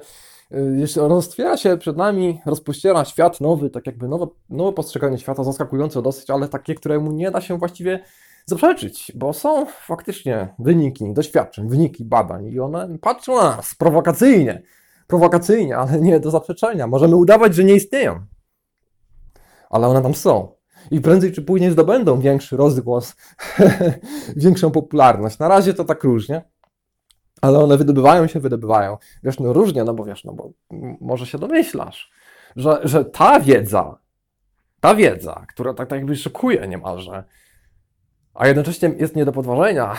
E, jeszcze roztwiera się przed nami, rozpościera świat nowy, tak jakby nowe, nowe postrzeganie świata, zaskakujące dosyć, ale takie, któremu nie da się właściwie zaprzeczyć, bo są faktycznie wyniki doświadczeń, wyniki badań i one patrzą na nas prowokacyjnie, prowokacyjnie, ale nie do zaprzeczenia. Możemy udawać, że nie istnieją, ale one tam są. I prędzej czy później zdobędą większy rozgłos, większą popularność. Na razie to tak różnie, ale one wydobywają się, wydobywają. Wiesz, no różnie, no bo wiesz, no bo może się domyślasz, że, że ta wiedza, ta wiedza, która tak, tak jakby szokuje niemalże, a jednocześnie jest nie do podważenia,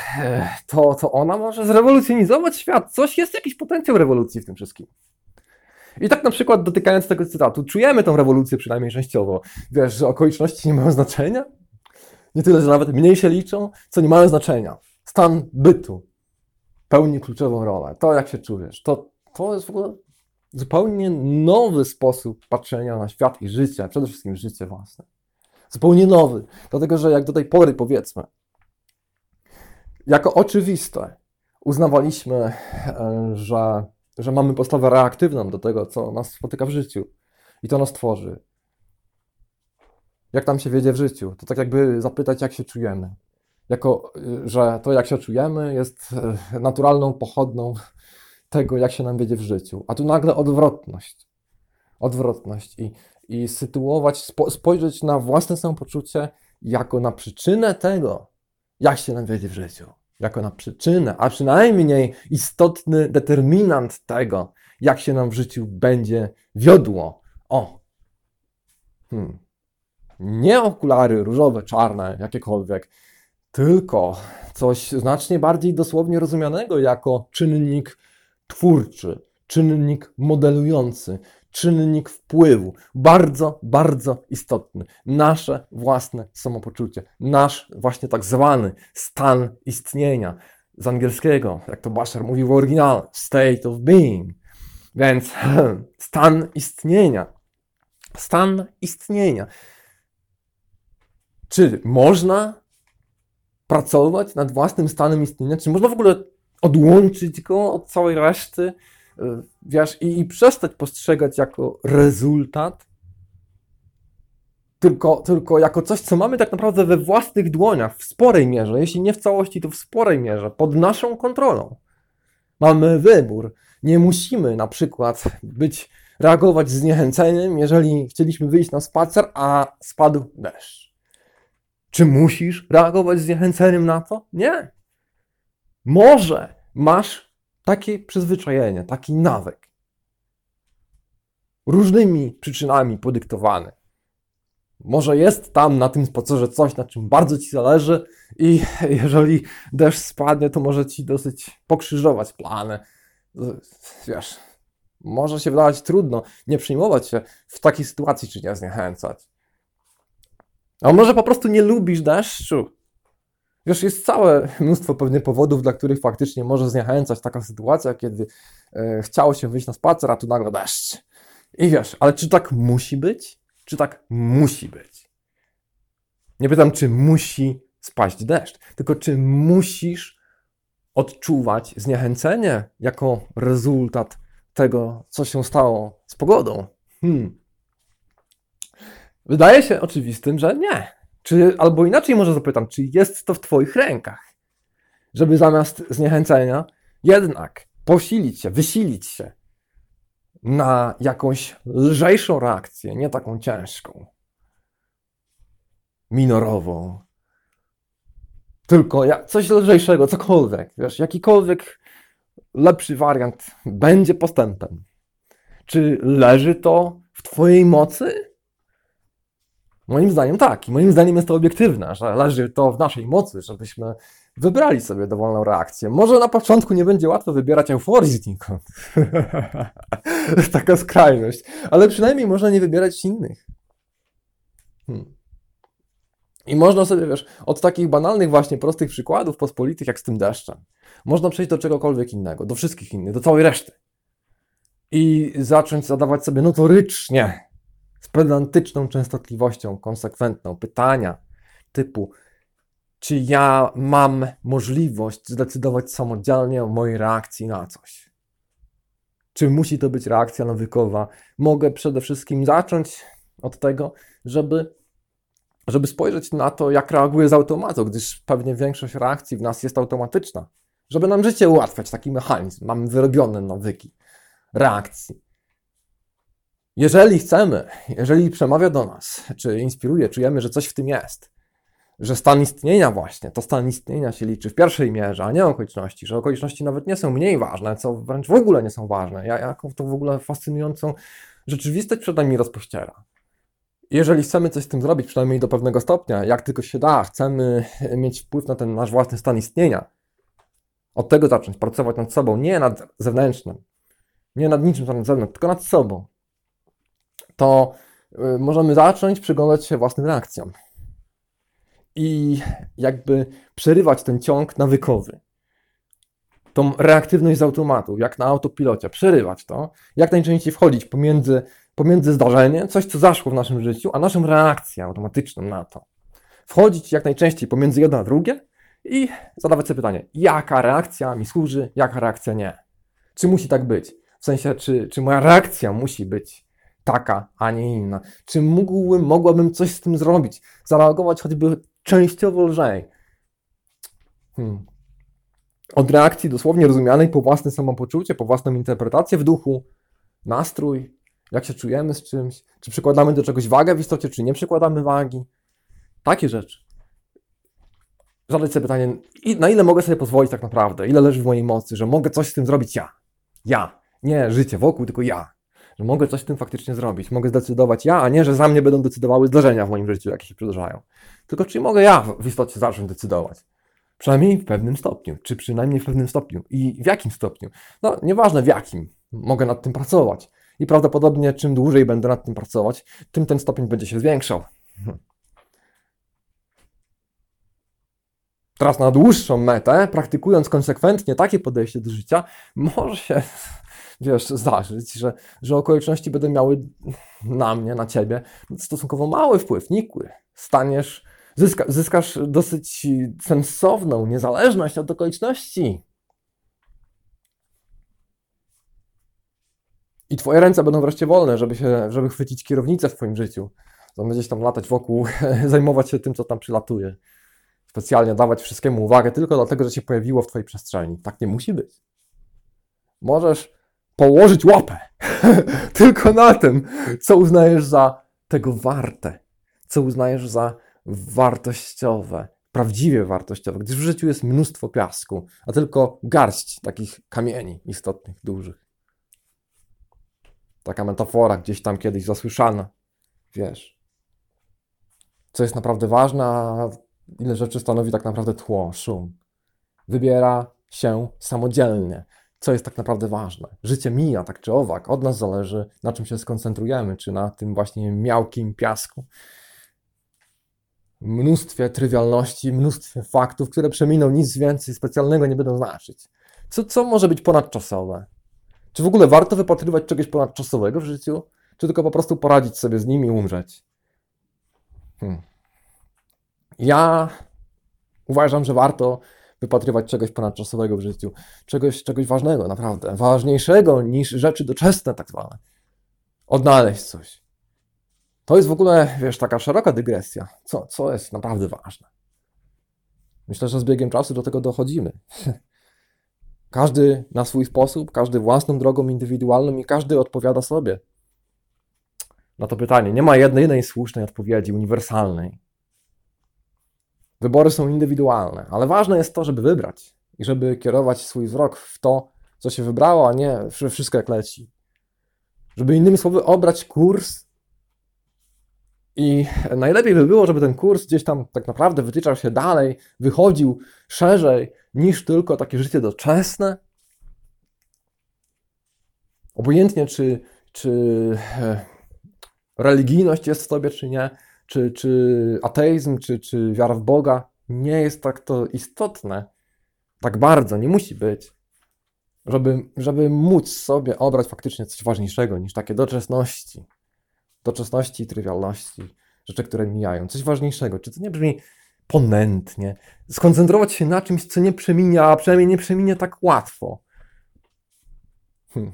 to, to ona może zrewolucjonizować świat. Coś jest, jakiś potencjał rewolucji w tym wszystkim. I tak na przykład dotykając tego cytatu, czujemy tą rewolucję przynajmniej częściowo. Wiesz, że okoliczności nie mają znaczenia? Nie tyle, że nawet mniej się liczą, co nie mają znaczenia. Stan bytu pełni kluczową rolę. To, jak się czujesz, to, to jest w ogóle zupełnie nowy sposób patrzenia na świat i życie, przede wszystkim życie własne. Zupełnie nowy. Dlatego, że jak do tej pory, powiedzmy, jako oczywiste uznawaliśmy, e, że, że mamy postawę reaktywną do tego, co nas spotyka w życiu i to nas tworzy. Jak tam się wiedzie w życiu? To tak jakby zapytać, jak się czujemy. Jako, e, że to, jak się czujemy, jest e, naturalną pochodną tego, jak się nam wiedzie w życiu. A tu nagle odwrotność. Odwrotność. I i sytuować, spo, spojrzeć na własne samopoczucie jako na przyczynę tego, jak się nam wiedzie w życiu. Jako na przyczynę, a przynajmniej istotny determinant tego, jak się nam w życiu będzie wiodło. O! Hmm. Nie okulary różowe, czarne, jakiekolwiek, tylko coś znacznie bardziej dosłownie rozumianego jako czynnik twórczy, czynnik modelujący, czynnik wpływu, bardzo, bardzo istotny. Nasze własne samopoczucie, nasz właśnie tak zwany stan istnienia. Z angielskiego, jak to Basher mówił w oryginale, state of being. Więc stan istnienia. Stan istnienia. Czy można pracować nad własnym stanem istnienia? Czy można w ogóle odłączyć go od całej reszty? Wiesz, i, i przestać postrzegać jako rezultat, tylko, tylko jako coś, co mamy tak naprawdę we własnych dłoniach, w sporej mierze, jeśli nie w całości, to w sporej mierze, pod naszą kontrolą. Mamy wybór. Nie musimy na przykład być, reagować zniechęceniem, jeżeli chcieliśmy wyjść na spacer, a spadł deszcz. Czy musisz reagować zniechęceniem na to? Nie. Może masz takie przyzwyczajenie, taki nawyk. Różnymi przyczynami podyktowany. Może jest tam na tym spacerze coś, na czym bardzo ci zależy, i jeżeli deszcz spadnie, to może ci dosyć pokrzyżować plany. Wiesz, może się wydawać trudno nie przyjmować się w takiej sytuacji, czy nie zniechęcać. A może po prostu nie lubisz deszczu? Wiesz, jest całe mnóstwo pewnie powodów, dla których faktycznie może zniechęcać taka sytuacja, kiedy e, chciało się wyjść na spacer, a tu nagle deszcz. I wiesz, ale czy tak musi być? Czy tak musi być? Nie pytam, czy musi spaść deszcz, tylko czy musisz odczuwać zniechęcenie jako rezultat tego, co się stało z pogodą? Hmm. Wydaje się oczywistym, że nie. Czy, albo inaczej może zapytam, czy jest to w Twoich rękach, żeby zamiast zniechęcenia jednak posilić się, wysilić się na jakąś lżejszą reakcję, nie taką ciężką, minorową, tylko coś lżejszego, cokolwiek, wiesz, jakikolwiek lepszy wariant będzie postępem. Czy leży to w Twojej mocy? Moim zdaniem tak. I moim zdaniem jest to obiektywne, że leży to w naszej mocy, żebyśmy wybrali sobie dowolną reakcję. Może na początku nie będzie łatwo wybierać euforii znikąd. Taka skrajność. Ale przynajmniej można nie wybierać innych. Hmm. I można sobie, wiesz, od takich banalnych właśnie, prostych przykładów pospolitych, jak z tym deszczem, można przejść do czegokolwiek innego, do wszystkich innych, do całej reszty. I zacząć zadawać sobie notorycznie, z pedantyczną częstotliwością, konsekwentną pytania typu, czy ja mam możliwość zdecydować samodzielnie o mojej reakcji na coś? Czy musi to być reakcja nawykowa? Mogę przede wszystkim zacząć od tego, żeby żeby spojrzeć na to, jak reaguje z automatu, gdyż pewnie większość reakcji w nas jest automatyczna. Żeby nam życie ułatwiać, taki mechanizm. Mamy wyrobione nawyki reakcji. Jeżeli chcemy, jeżeli przemawia do nas, czy inspiruje, czujemy, że coś w tym jest, że stan istnienia właśnie, to stan istnienia się liczy w pierwszej mierze, a nie okoliczności, że okoliczności nawet nie są mniej ważne, co wręcz w ogóle nie są ważne. Ja jaką to w ogóle fascynującą rzeczywistość przed nami rozpościera. Jeżeli chcemy coś z tym zrobić, przynajmniej do pewnego stopnia, jak tylko się da, chcemy mieć wpływ na ten nasz własny stan istnienia, od tego zacząć, pracować nad sobą, nie nad zewnętrznym, nie nad niczym tam zewnątrz, tylko nad sobą, to y, możemy zacząć przyglądać się własnym reakcjom i jakby przerywać ten ciąg nawykowy. Tą reaktywność z automatu, jak na autopilocie, przerywać to, jak najczęściej wchodzić pomiędzy pomiędzy zdarzeniem, coś co zaszło w naszym życiu, a naszą reakcją automatyczną na to. Wchodzić jak najczęściej pomiędzy jedno a drugie i zadawać sobie pytanie, jaka reakcja mi służy, jaka reakcja nie. Czy musi tak być? W sensie, czy, czy moja reakcja musi być taka, a nie inna? Czy mógłbym, mogłabym coś z tym zrobić? Zareagować choćby częściowo lżej? Hmm. Od reakcji dosłownie rozumianej po własne samopoczucie, po własną interpretację w duchu, nastrój, jak się czujemy z czymś, czy przykładamy do czegoś wagę w istocie, czy nie przykładamy wagi. Takie rzeczy. Zadać sobie pytanie, na ile mogę sobie pozwolić tak naprawdę, ile leży w mojej mocy, że mogę coś z tym zrobić ja. Ja. Nie życie wokół, tylko ja. Że mogę coś z tym faktycznie zrobić. Mogę zdecydować ja, a nie, że za mnie będą decydowały zdarzenia w moim życiu, jakie się przydarzają. Tylko czy mogę ja w istocie zacząć decydować. Przynajmniej w pewnym stopniu, czy przynajmniej w pewnym stopniu. I w jakim stopniu? No, nieważne w jakim. Mogę nad tym pracować i prawdopodobnie czym dłużej będę nad tym pracować, tym ten stopień będzie się zwiększał. Teraz na dłuższą metę, praktykując konsekwentnie takie podejście do życia, może się, wiesz, zdarzyć, że, że okoliczności będą miały na mnie, na ciebie stosunkowo mały wpływ, nikły. Staniesz, zyska, zyskasz dosyć sensowną niezależność od okoliczności. I twoje ręce będą wreszcie wolne, żeby, się, żeby chwycić kierownicę w twoim życiu. Zamiast gdzieś tam latać wokół, zajmować się tym, co tam przylatuje. Specjalnie dawać wszystkiemu uwagę tylko dlatego, że się pojawiło w twojej przestrzeni. Tak nie musi być. Możesz położyć łapę tylko na tym, co uznajesz za tego warte, co uznajesz za wartościowe, prawdziwie wartościowe, gdyż w życiu jest mnóstwo piasku, a tylko garść takich kamieni istotnych, dużych. Taka metafora gdzieś tam kiedyś zasłyszana, wiesz. Co jest naprawdę ważne, a ile rzeczy stanowi tak naprawdę tło, szum. Wybiera się samodzielnie, co jest tak naprawdę ważne. Życie mija tak czy owak, od nas zależy, na czym się skoncentrujemy, czy na tym właśnie miałkim piasku, mnóstwie trywialności, mnóstwie faktów, które przeminą, nic więcej specjalnego nie będą znaczyć. Co, co może być ponadczasowe? Czy w ogóle warto wypatrywać czegoś ponadczasowego w życiu? Czy tylko po prostu poradzić sobie z nim i umrzeć? Hmm. Ja uważam, że warto wypatrywać czegoś ponadczasowego w życiu, czegoś, czegoś ważnego, naprawdę, ważniejszego niż rzeczy doczesne, tak zwane. Odnaleźć coś. To jest w ogóle, wiesz, taka szeroka dygresja, co, co jest naprawdę ważne. Myślę, że z biegiem czasu do tego dochodzimy. Każdy na swój sposób, każdy własną drogą indywidualną i każdy odpowiada sobie na to pytanie. Nie ma jednej słusznej odpowiedzi, uniwersalnej. Wybory są indywidualne, ale ważne jest to, żeby wybrać i żeby kierować swój wzrok w to, co się wybrało, a nie wszystko jak leci. Żeby innymi słowy obrać kurs i najlepiej by było, żeby ten kurs gdzieś tam tak naprawdę wytyczał się dalej, wychodził szerzej niż tylko takie życie doczesne. Obojętnie, czy, czy e, religijność jest w tobie, czy nie, czy, czy ateizm, czy, czy wiara w Boga, nie jest tak to istotne. Tak bardzo, nie musi być. Żeby, żeby móc sobie obrać faktycznie coś ważniejszego niż takie doczesności. Doczesności i trywialności. Rzeczy, które mijają. Coś ważniejszego. Czy to nie brzmi ponętnie? Skoncentrować się na czymś, co nie przeminia, a przynajmniej nie przeminie tak łatwo. Hmm.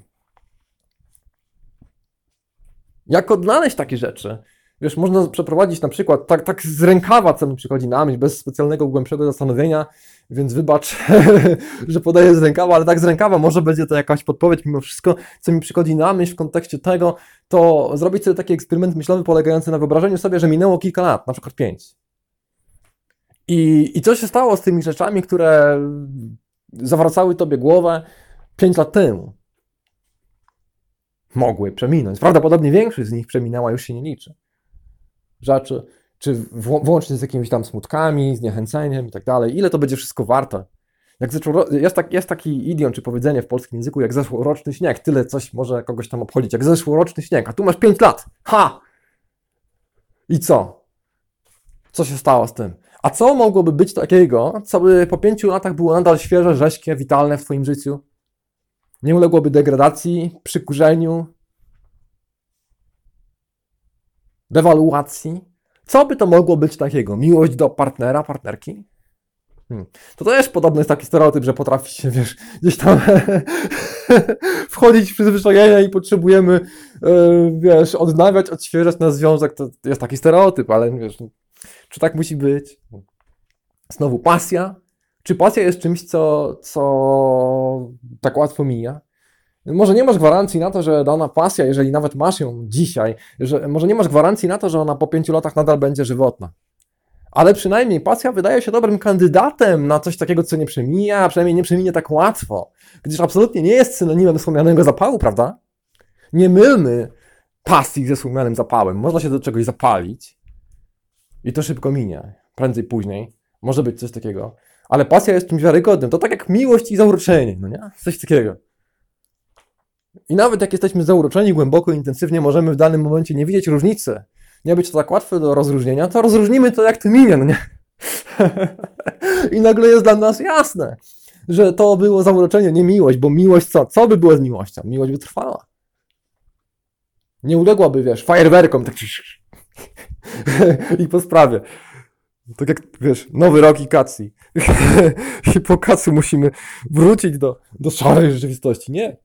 Jak odnaleźć takie rzeczy? Wiesz, można przeprowadzić na przykład tak, tak z rękawa, co mi przychodzi na myśl, bez specjalnego, głębszego zastanowienia, więc wybacz, że podaję z rękawa, ale tak z rękawa może będzie to jakaś podpowiedź mimo wszystko, co mi przychodzi na myśl w kontekście tego, to zrobić sobie taki eksperyment myślowy polegający na wyobrażeniu sobie, że minęło kilka lat, na przykład pięć. I, I co się stało z tymi rzeczami, które zawracały tobie głowę pięć lat temu? Mogły przeminąć. Prawdopodobnie większość z nich przeminęła, już się nie liczy rzeczy, czy włącznie z jakimiś tam smutkami, zniechęceniem i tak dalej. Ile to będzie wszystko warte? Jak jest, tak, jest taki idiom czy powiedzenie w polskim języku, jak zeszłoroczny śnieg, tyle coś może kogoś tam obchodzić, jak zeszłoroczny śnieg, a tu masz 5 lat. Ha! I co? Co się stało z tym? A co mogłoby być takiego, co by po pięciu latach było nadal świeże, rześkie, witalne w Twoim życiu? Nie uległoby degradacji, przykurzeniu, dewaluacji. Co by to mogło być takiego? Miłość do partnera, partnerki? Hmm. To też podobny jest taki stereotyp, że potrafi się, wiesz, gdzieś tam wchodzić w przyzwyczajenia i potrzebujemy, yy, wiesz, odnawiać, odświeżać na związek. To jest taki stereotyp, ale wiesz, czy tak musi być? Znowu pasja. Czy pasja jest czymś, co, co tak łatwo mija? Może nie masz gwarancji na to, że dana pasja, jeżeli nawet masz ją dzisiaj, że może nie masz gwarancji na to, że ona po pięciu latach nadal będzie żywotna. Ale przynajmniej pasja wydaje się dobrym kandydatem na coś takiego, co nie przemija, a przynajmniej nie przeminie tak łatwo. Gdyż absolutnie nie jest synonimem słomianego zapału, prawda? Nie mylmy pasji ze słomianym zapałem. Można się do czegoś zapalić i to szybko minie. Prędzej, później. Może być coś takiego. Ale pasja jest czymś wiarygodnym. To tak jak miłość i zauroczenie, no nie? Coś takiego. I nawet jak jesteśmy zauroczeni głęboko, intensywnie, możemy w danym momencie nie widzieć różnicy. Nie być to tak łatwe do rozróżnienia, to rozróżnimy to jak no nie? I nagle jest dla nas jasne, że to było zauroczenie, nie miłość, bo miłość co? Co by było z miłością? Miłość by trwała. Nie uległaby, wiesz, fajerwerkom, tak i po sprawie. Tak jak, wiesz, nowy rok i kacji. I po kacu musimy wrócić do, do szarej rzeczywistości. Nie.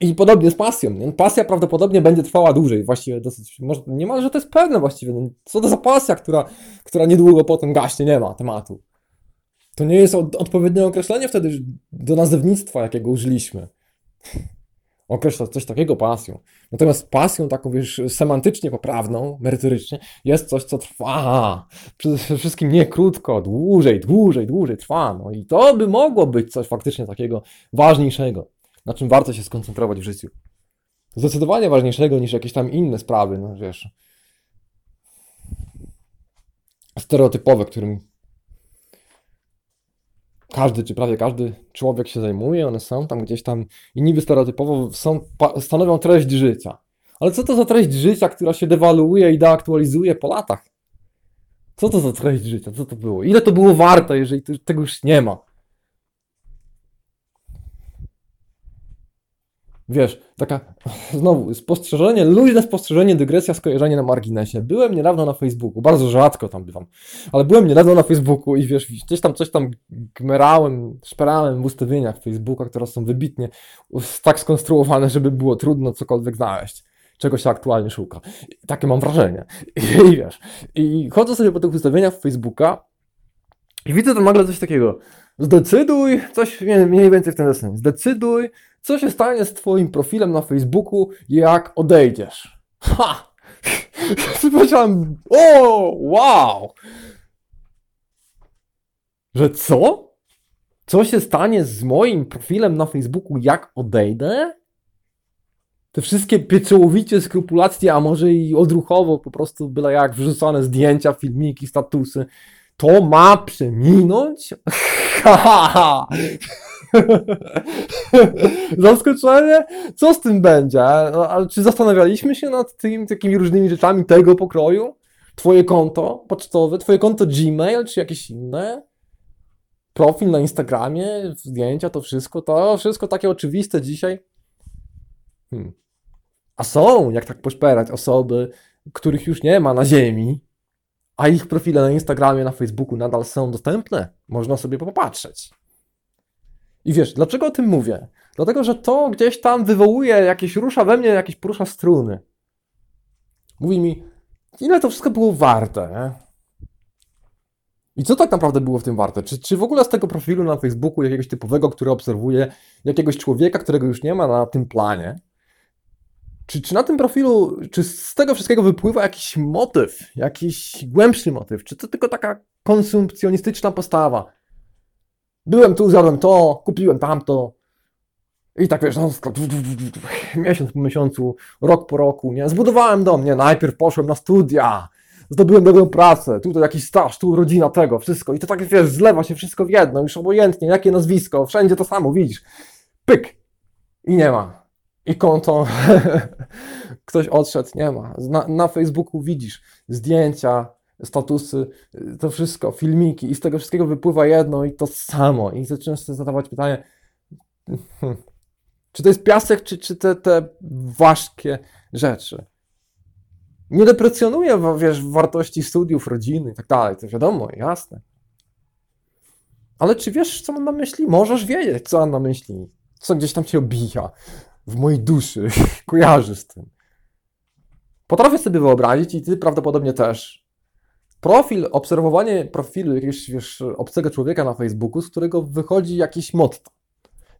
I podobnie z pasją. Nie? Pasja prawdopodobnie będzie trwała dłużej, właściwie dosyć, może, niemalże to jest pewne właściwie. No, co to za pasja, która, która niedługo potem gaśnie, nie ma tematu. To nie jest od, odpowiednie określenie wtedy do nazewnictwa, jakiego użyliśmy. określa coś takiego pasją. Natomiast pasją taką, wiesz, semantycznie poprawną, merytorycznie, jest coś, co trwa. Przede wszystkim nie krótko, dłużej, dłużej, dłużej trwa. No i to by mogło być coś faktycznie takiego ważniejszego, na czym warto się skoncentrować w życiu. Zdecydowanie ważniejszego niż jakieś tam inne sprawy, no wiesz. Stereotypowe, którym każdy, czy prawie każdy człowiek się zajmuje, one są tam gdzieś tam i niby stereotypowo są, stanowią treść życia. Ale co to za treść życia, która się dewaluuje i deaktualizuje po latach? Co to za treść życia? Co to było? Ile to było warte, jeżeli tego już nie ma? Wiesz, taka, znowu, spostrzeżenie, luźne spostrzeżenie, dygresja, skojarzenie na marginesie. Byłem niedawno na Facebooku, bardzo rzadko tam bywam, ale byłem niedawno na Facebooku i wiesz, gdzieś tam coś tam gmerałem, szperałem w ustawieniach Facebooka, które są wybitnie tak skonstruowane, żeby było trudno cokolwiek znaleźć czego się aktualnie szuka. Takie mam wrażenie. I, I wiesz, i chodzę sobie po tych ustawieniach Facebooka i widzę tam nagle coś takiego. Zdecyduj, coś mniej więcej w ten deseń. Zdecyduj, co się stanie z twoim profilem na Facebooku, jak odejdziesz. Ha! Powiedziałem, o, wow! Że co? Co się stanie z moim profilem na Facebooku, jak odejdę? Te wszystkie pieczołowicie skrupulacje, a może i odruchowo po prostu byle jak wrzucane zdjęcia, filmiki, statusy, to ma przeminąć? Ha, ha, ha. Zaskoczenie? Co z tym będzie? No, czy zastanawialiśmy się nad tymi takimi różnymi rzeczami tego pokroju? Twoje konto pocztowe, twoje konto Gmail, czy jakieś inne? Profil na Instagramie, zdjęcia, to wszystko, to wszystko takie oczywiste dzisiaj. Hmm. A są, jak tak poszperać, osoby, których już nie ma na ziemi, a ich profile na Instagramie, na Facebooku nadal są dostępne. Można sobie popatrzeć. I wiesz, dlaczego o tym mówię? Dlatego, że to gdzieś tam wywołuje jakieś, rusza we mnie jakieś porusza struny. Mówi mi, ile to wszystko było warte. I co tak naprawdę było w tym warte? Czy, czy w ogóle z tego profilu na Facebooku, jakiegoś typowego, który obserwuje jakiegoś człowieka, którego już nie ma na tym planie, czy, czy na tym profilu, czy z tego wszystkiego wypływa jakiś motyw, jakiś głębszy motyw? Czy to tylko taka konsumpcjonistyczna postawa? Byłem tu, zjadłem to, kupiłem tamto. I tak wiesz, no, miesiąc po miesiącu, rok po roku, nie? Zbudowałem dom, nie? Najpierw poszłem na studia, zdobyłem dobrą pracę, tutaj jakiś staż, tu rodzina tego, wszystko. I to tak, wiesz, zlewa się wszystko w jedno, już obojętnie, jakie nazwisko, wszędzie to samo, widzisz. Pyk! I nie ma. I konto, ktoś odszedł, nie ma. Na, na Facebooku widzisz zdjęcia, statusy, to wszystko, filmiki i z tego wszystkiego wypływa jedno i to samo. I zaczynasz sobie zadawać pytanie, hmm, czy to jest piasek, czy, czy te, te ważkie rzeczy. Nie deprecjonuję, wiesz, wartości studiów, rodziny i tak dalej, to wiadomo, jasne. Ale czy wiesz, co mam na myśli? Możesz wiedzieć, co mam na myśli. Co gdzieś tam cię obija w mojej duszy, kojarzy z tym. Potrafię sobie wyobrazić i ty prawdopodobnie też, profil, obserwowanie profilu jakiegoś wiesz, obcego człowieka na Facebooku, z którego wychodzi jakieś motto,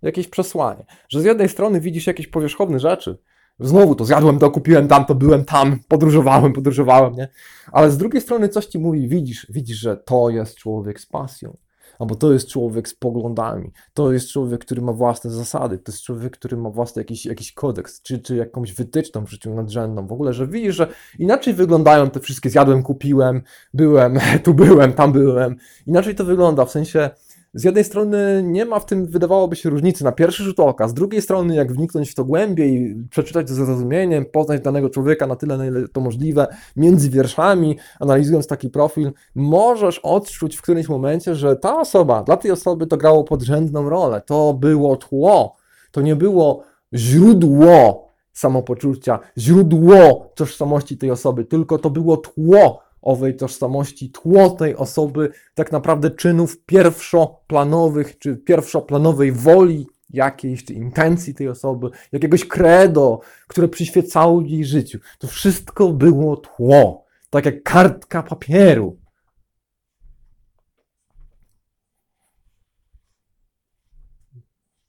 jakieś przesłanie. Że z jednej strony widzisz jakieś powierzchowne rzeczy, znowu to zjadłem to, kupiłem tam, to byłem tam, podróżowałem, podróżowałem, nie? Ale z drugiej strony coś ci mówi, widzisz, widzisz, że to jest człowiek z pasją albo to jest człowiek z poglądami, to jest człowiek, który ma własne zasady, to jest człowiek, który ma własny jakiś, jakiś kodeks, czy, czy jakąś wytyczną w życiu nadrzędną, w ogóle, że widzisz, że inaczej wyglądają te wszystkie, zjadłem, kupiłem, byłem, tu byłem, tam byłem, inaczej to wygląda, w sensie z jednej strony nie ma w tym, wydawałoby się, różnicy na pierwszy rzut oka, z drugiej strony, jak wniknąć w to głębiej, przeczytać ze zrozumieniem, poznać danego człowieka na tyle, na ile to możliwe, między wierszami, analizując taki profil, możesz odczuć w którymś momencie, że ta osoba, dla tej osoby to grało podrzędną rolę, to było tło, to nie było źródło samopoczucia, źródło tożsamości tej osoby, tylko to było tło owej tożsamości, tło tej osoby, tak naprawdę czynów pierwszoplanowych, czy pierwszoplanowej woli jakiejś, czy intencji tej osoby, jakiegoś credo, które przyświecało jej życiu. To wszystko było tło, tak jak kartka papieru.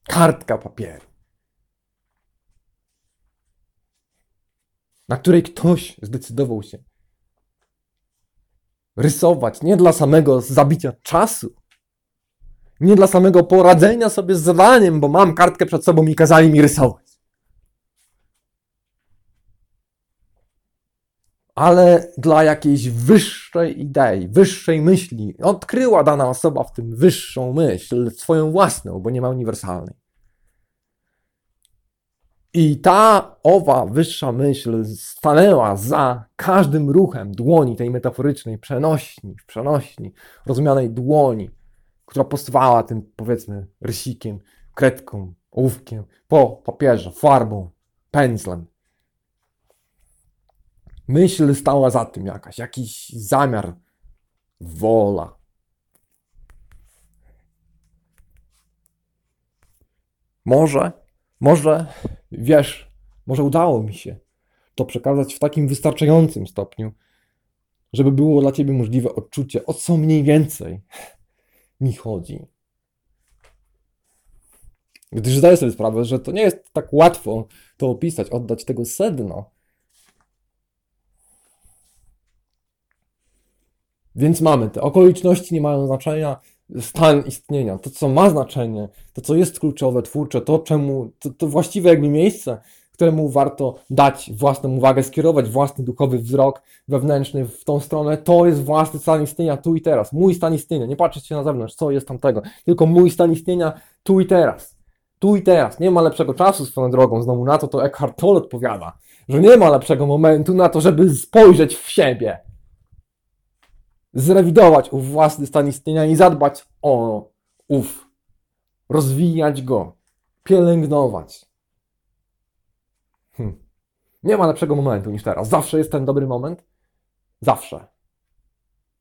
Kartka papieru. na której ktoś zdecydował się rysować nie dla samego zabicia czasu, nie dla samego poradzenia sobie z zadaniem, bo mam kartkę przed sobą i kazali mi rysować. ale dla jakiejś wyższej idei, wyższej myśli. Odkryła dana osoba w tym wyższą myśl, swoją własną, bo nie ma uniwersalnej. I ta owa wyższa myśl stanęła za każdym ruchem dłoni tej metaforycznej przenośni, przenośni, rozumianej dłoni, która postawała tym, powiedzmy, rysikiem, kredką, ołówkiem, po papierze, farbą, pędzlem. Myśl stała za tym jakaś, jakiś zamiar, wola. Może, może, wiesz, może udało mi się to przekazać w takim wystarczającym stopniu, żeby było dla ciebie możliwe odczucie, o co mniej więcej mi chodzi. Gdyż zdaję sobie sprawę, że to nie jest tak łatwo to opisać, oddać tego sedno, Więc mamy te okoliczności nie mają znaczenia, stan istnienia, to co ma znaczenie, to co jest kluczowe, twórcze, to czemu, to, to właściwe jakby miejsce, któremu warto dać własną uwagę, skierować własny duchowy wzrok wewnętrzny w tą stronę, to jest własny stan istnienia tu i teraz, mój stan istnienia, nie patrzeć się na zewnątrz, co jest tamtego, tylko mój stan istnienia tu i teraz. Tu i teraz. Nie ma lepszego czasu swoją drogą. Znowu na to to Eckhart Tolle odpowiada, że nie ma lepszego momentu na to, żeby spojrzeć w siebie zrewidować ów własny stan istnienia i zadbać o ów, rozwijać go, pielęgnować. Hm. Nie ma lepszego momentu niż teraz. Zawsze jest ten dobry moment. Zawsze.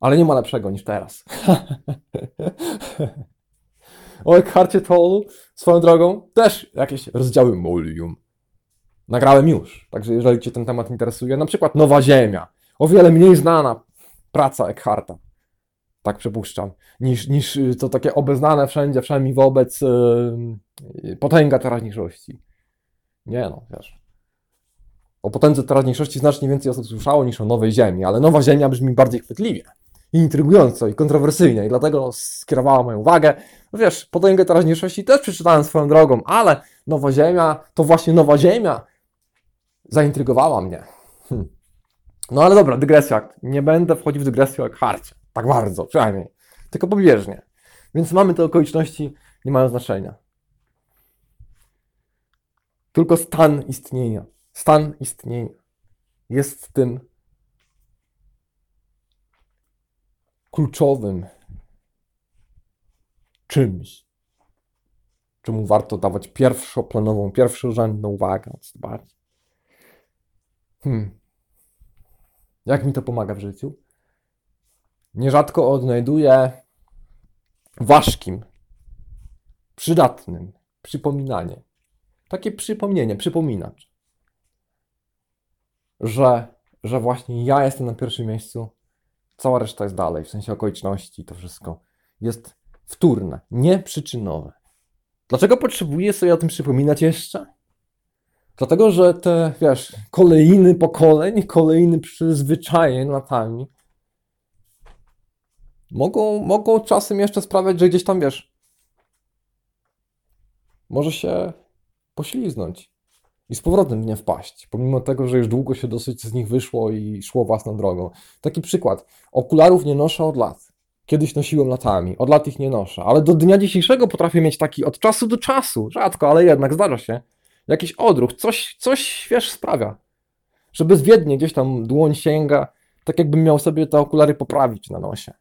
Ale nie ma lepszego niż teraz. o Eckharcie Tolle, swoją drogą, też jakieś rozdziały Molium. Nagrałem już, także jeżeli Cię ten temat interesuje, na przykład Nowa Ziemia, o wiele mniej znana praca Eckharta. Tak przypuszczam. Niż, niż y, to takie obeznane wszędzie, wszędzie wobec yy, potęga teraźniejszości. Nie no, wiesz. O potędze teraźniejszości znacznie więcej osób słyszało niż o Nowej Ziemi, ale Nowa Ziemia brzmi bardziej chwytliwie, i intrygująco i kontrowersyjnie i dlatego skierowała moją uwagę. No wiesz, potęgę teraźniejszości też przeczytałem swoją drogą, ale Nowa Ziemia, to właśnie Nowa Ziemia zaintrygowała mnie. Hm. No ale dobra, dygresja. Nie będę wchodził w dygresję o Eckharcie. Tak bardzo, przynajmniej. Tylko pobieżnie. Więc mamy te okoliczności, nie mają znaczenia. Tylko stan istnienia. Stan istnienia jest tym kluczowym czymś, czemu warto dawać pierwszoplanową, pierwszorzędną uwagę. Hmm. Jak mi to pomaga w życiu? Nierzadko odnajduję ważkim, przydatnym przypominanie. Takie przypomnienie, przypominacz, że, że właśnie ja jestem na pierwszym miejscu, cała reszta jest dalej, w sensie okoliczności, to wszystko jest wtórne, nie przyczynowe. Dlaczego potrzebuję sobie o tym przypominać jeszcze? Dlatego, że te, wiesz, kolejny pokoleń, kolejny przyzwyczajeń latami mogą, mogą czasem jeszcze sprawiać, że gdzieś tam, wiesz, może się pośliznąć i z powrotem nie wpaść, pomimo tego, że już długo się dosyć z nich wyszło i szło własną drogą. Taki przykład. Okularów nie noszę od lat. Kiedyś nosiłem latami, od lat ich nie noszę, ale do dnia dzisiejszego potrafię mieć taki od czasu do czasu, rzadko, ale jednak zdarza się, jakiś odruch, coś, coś wiesz, sprawia, że bezwiednie gdzieś tam dłoń sięga, tak jakbym miał sobie te okulary poprawić na nosie.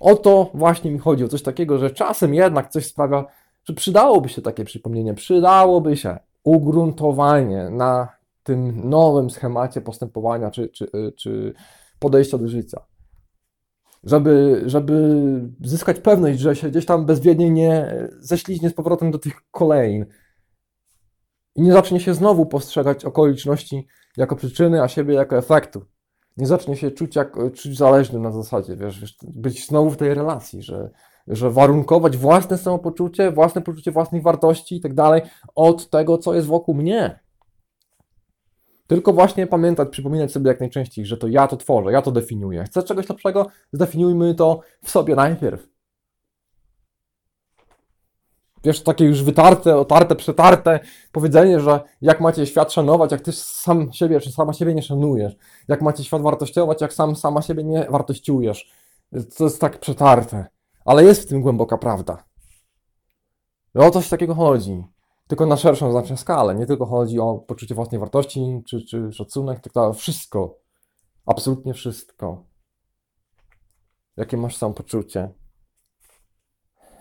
O to właśnie mi chodzi, o coś takiego, że czasem jednak coś sprawia, że przydałoby się takie przypomnienie, przydałoby się ugruntowanie na tym nowym schemacie postępowania czy, czy, czy podejścia do życia. Żeby, żeby zyskać pewność, że się gdzieś tam bezwiednie nie ześliźnie z powrotem do tych kolejn, i nie zacznie się znowu postrzegać okoliczności jako przyczyny, a siebie jako efektu. Nie zacznie się czuć jak czuć zależnym na zasadzie, wiesz, wiesz, być znowu w tej relacji, że, że warunkować własne samopoczucie, własne poczucie własnej wartości i tak dalej od tego, co jest wokół mnie. Tylko właśnie pamiętać, przypominać sobie jak najczęściej, że to ja to tworzę, ja to definiuję. Chcesz czegoś lepszego? Zdefiniujmy to w sobie najpierw. Wiesz, takie już wytarte, otarte, przetarte powiedzenie, że jak macie świat szanować, jak ty sam siebie czy sama siebie nie szanujesz. Jak macie świat wartościować, jak sam sama siebie nie wartościujesz. To jest tak przetarte. Ale jest w tym głęboka prawda. O coś takiego chodzi. Tylko na szerszą znacznie skalę. Nie tylko chodzi o poczucie własnej wartości, czy, czy szacunek, dalej. Wszystko. Absolutnie wszystko. Jakie masz sam poczucie?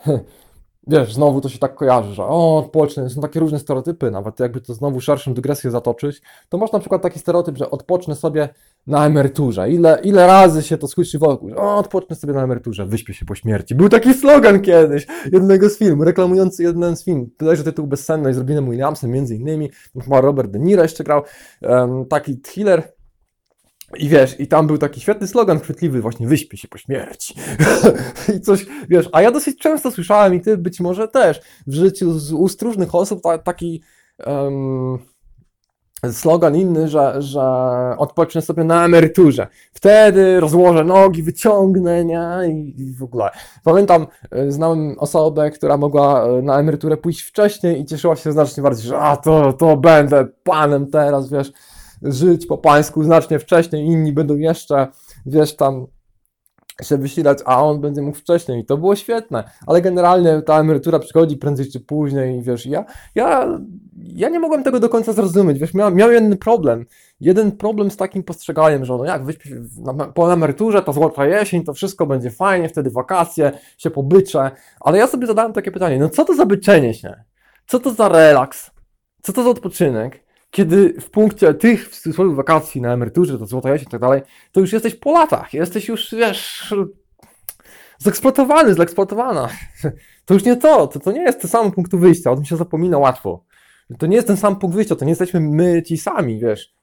wiesz, znowu to się tak kojarzy, że o, odpocznę, są takie różne stereotypy, nawet jakby to znowu szerszą dygresję zatoczyć, to masz na przykład taki stereotyp, że odpocznę sobie na emeryturze. Ile, ile razy się to słyszy wokół, że o, odpocznę sobie na emeryturze, wyśpię się po śmierci. Był taki slogan kiedyś, jednego z filmów, reklamujący jeden z filmów, że tytuł Bezsenność z Robinem Williamsem, między innymi, chyba Robert De Niro jeszcze grał, um, taki thriller, i wiesz, i tam był taki świetny slogan chwytliwy, właśnie wyśpię się po śmierci. I coś, wiesz, a ja dosyć często słyszałem i ty być może też w życiu z ust różnych osób ta, taki um, slogan inny, że, że odpocznę sobie na emeryturze. Wtedy rozłożę nogi, wyciągnę, nie? I, I, w ogóle. Pamiętam, e, znałem osobę, która mogła e, na emeryturę pójść wcześniej i cieszyła się znacznie bardziej, że a to, to będę panem teraz, wiesz żyć po pańsku znacznie wcześniej, inni będą jeszcze, wiesz, tam się wysilać, a on będzie mógł wcześniej. I to było świetne, ale generalnie ta emerytura przychodzi prędzej czy później, wiesz, ja, ja, ja nie mogłem tego do końca zrozumieć, wiesz, miał, miał jeden problem, jeden problem z takim postrzeganiem, że no jak wyśpię po emeryturze, to złota jesień, to wszystko będzie fajnie, wtedy wakacje, się pobyczę, ale ja sobie zadałem takie pytanie, no co to za byczenie się? Co to za relaks? Co to za odpoczynek? Kiedy w punkcie tych w cudzysłowie wakacji na emeryturze, to złota jesień i tak dalej, to już jesteś po latach, jesteś już, wiesz, zeksploatowany, zeksploatowana. To już nie to, to, to nie jest ten sam punkt wyjścia, o tym się zapomina łatwo. To nie jest ten sam punkt wyjścia, to nie jesteśmy my ci sami, wiesz.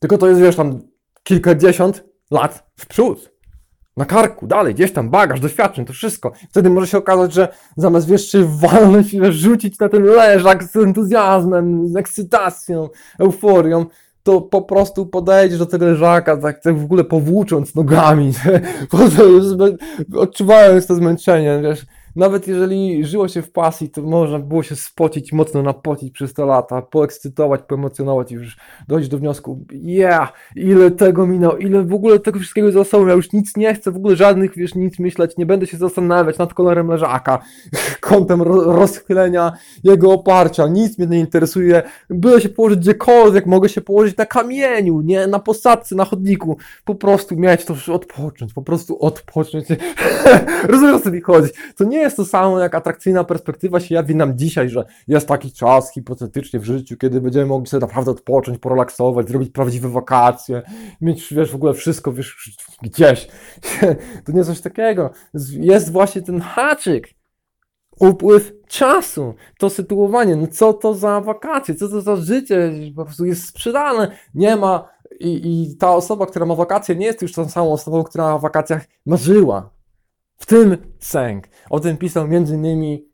Tylko to jest, wiesz, tam kilkadziesiąt lat w przód na karku, dalej, gdzieś tam, bagaż, doświadczeń, to wszystko. Wtedy może się okazać, że zamiast wiesz, się walnąć, rzucić na ten leżak z entuzjazmem, z ekscytacją, euforią, to po prostu podejdziesz do tego leżaka, tak, tak w ogóle powłócząc nogami, odczuwając to zmęczenie, wiesz, nawet jeżeli żyło się w pasji, to można było się spocić, mocno napocić przez te lata, poekscytować, poemocjonować i już dojść do wniosku, yeah, ile tego minęło, ile w ogóle tego wszystkiego za sobą, ja już nic nie chcę, w ogóle żadnych, wiesz, nic myśleć, nie będę się zastanawiać nad kolorem leżaka, kątem ro rozchylenia jego oparcia, nic mnie nie interesuje, byle się położyć gdziekolwiek, mogę się położyć na kamieniu, nie, na posadce, na chodniku, po prostu mieć to odpocząć, po prostu odpocząć. Rozumiesz, o co mi chodzi? To nie jest to samo jak atrakcyjna perspektywa się jawi nam dzisiaj, że jest taki czas hipotetycznie w życiu, kiedy będziemy mogli sobie naprawdę odpocząć, porelaksować, zrobić prawdziwe wakacje, mieć, wiesz, w ogóle wszystko, wiesz, gdzieś. To nie coś takiego. Jest właśnie ten haczyk. Upływ czasu, to sytuowanie, no co to za wakacje, co to za życie, po prostu jest sprzedane, nie ma i, i ta osoba, która ma wakacje, nie jest już tą samą osobą, która o wakacjach marzyła. W tym sęk. O tym pisał między innymi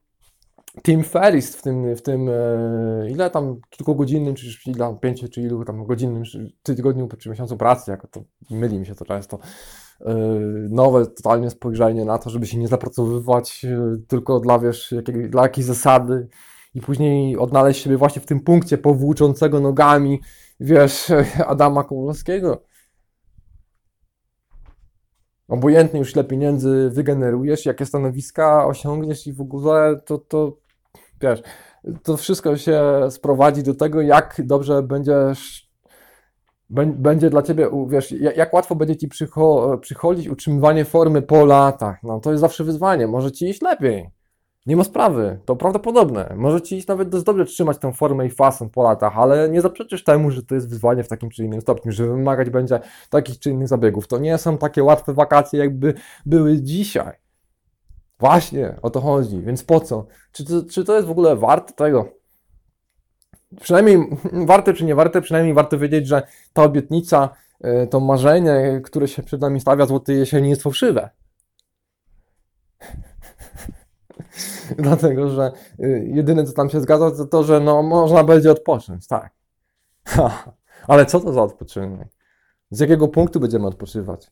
Tim Ferris w tym, w tym e, ile tam kilkugodzinnym, czy ile, pięciu, czy ilu tam godzinnym, czy tygodniu, czy miesiącu pracy, jako to myli mi się to często, e, nowe totalnie spojrzenie na to, żeby się nie zapracowywać e, tylko dla, wiesz, jakiej, dla jakiejś zasady i później odnaleźć siebie właśnie w tym punkcie powłóczącego nogami, wiesz, Adama Kołowskiego obojętnie już ile pieniędzy wygenerujesz, jakie stanowiska osiągniesz i w ogóle to, to wiesz, to wszystko się sprowadzi do tego, jak dobrze będziesz będzie dla ciebie, wiesz, jak łatwo będzie ci przychodzić utrzymywanie formy po latach. No to jest zawsze wyzwanie, może ci iść lepiej. Nie ma sprawy, to prawdopodobne. Może ci nawet dość dobrze trzymać tę formę i fasę po latach, ale nie zaprzeczysz temu, że to jest wyzwanie w takim czy innym stopniu, że wymagać będzie takich czy innych zabiegów. To nie są takie łatwe wakacje, jakby były dzisiaj. Właśnie o to chodzi, więc po co? Czy to, czy to jest w ogóle warte tego? Przynajmniej warte czy nie warte, przynajmniej warto wiedzieć, że ta obietnica, e, to marzenie, które się przed nami stawia złotej jesieni jest fałszywe. Dlatego, że y, jedyne co tam się zgadza, to to, że no, można będzie odpocząć, tak. Ale co to za odpoczynek? Z jakiego punktu będziemy odpoczywać?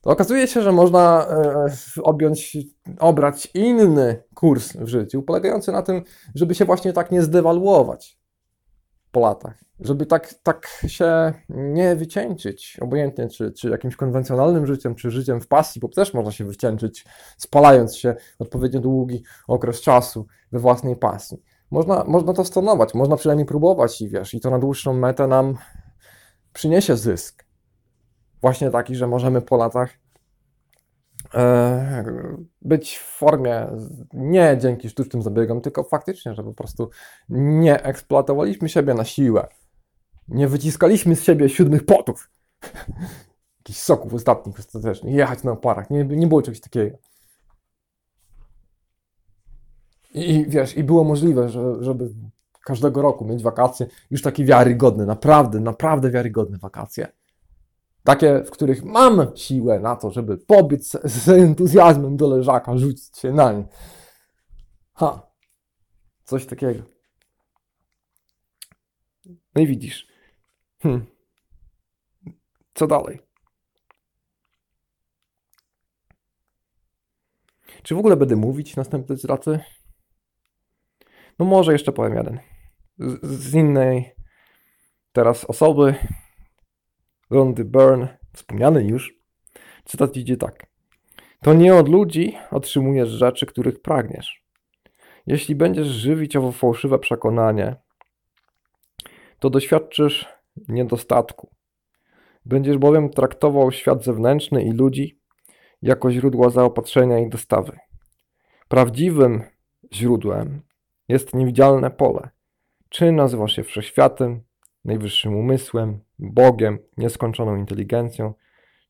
To okazuje się, że można e, objąć, obrać inny kurs w życiu, polegający na tym, żeby się właśnie tak nie zdewaluować po latach. Żeby tak, tak się nie wycieńczyć, obojętnie czy, czy jakimś konwencjonalnym życiem, czy życiem w pasji, bo też można się wycieńczyć, spalając się odpowiednio długi okres czasu we własnej pasji. Można, można to stonować, można przynajmniej próbować i wiesz, i to na dłuższą metę nam przyniesie zysk. Właśnie taki, że możemy po latach e, być w formie nie dzięki sztucznym zabiegom, tylko faktycznie, że po prostu nie eksploatowaliśmy siebie na siłę. Nie wyciskaliśmy z siebie siódmych potów. Jakichś soków ostatnich ostatecznie. Jechać na oparach. Nie, nie było czegoś takiego. I wiesz, i było możliwe, że, żeby każdego roku mieć wakacje już takie wiarygodne, naprawdę, naprawdę wiarygodne wakacje. Takie, w których mam siłę na to, żeby pobiec z entuzjazmem do leżaka, rzucić się na nie. Ha, coś takiego. No i widzisz. Hmm. Co dalej? Czy w ogóle będę mówić następne zraty? No może jeszcze powiem jeden. Z, z innej teraz osoby, Rondy Byrne, wspomniany już, cytat idzie tak. To nie od ludzi otrzymujesz rzeczy, których pragniesz. Jeśli będziesz żywić owo fałszywe przekonanie, to doświadczysz niedostatku. Będziesz bowiem traktował świat zewnętrzny i ludzi jako źródła zaopatrzenia i dostawy. Prawdziwym źródłem jest niewidzialne pole. Czy nazywasz się wszechświatem, najwyższym umysłem, Bogiem, nieskończoną inteligencją,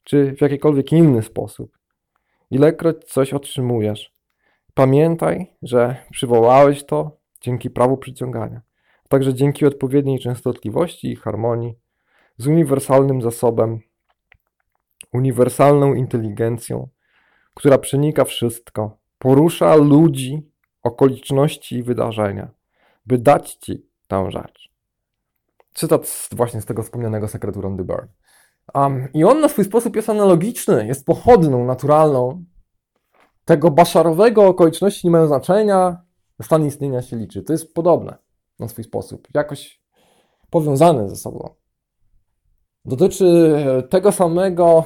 czy w jakikolwiek inny sposób. Ilekroć coś otrzymujesz, pamiętaj, że przywołałeś to dzięki prawu przyciągania, także dzięki odpowiedniej częstotliwości i harmonii z uniwersalnym zasobem, uniwersalną inteligencją, która przenika wszystko, porusza ludzi, okoliczności i wydarzenia, by dać ci tę rzecz. Cytat właśnie z tego wspomnianego sekretu Rondy Byrne. Um, I on na swój sposób jest analogiczny, jest pochodną, naturalną tego baszarowego okoliczności nie mają znaczenia, stan istnienia się liczy. To jest podobne na swój sposób, jakoś powiązane ze sobą. Dotyczy tego samego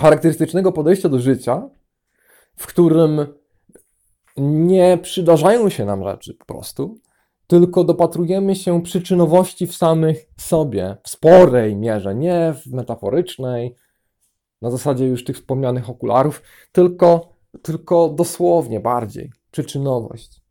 charakterystycznego podejścia do życia, w którym nie przydarzają się nam rzeczy po prostu, tylko dopatrujemy się przyczynowości w samych sobie, w sporej mierze, nie w metaforycznej, na zasadzie już tych wspomnianych okularów, tylko, tylko dosłownie bardziej przyczynowość.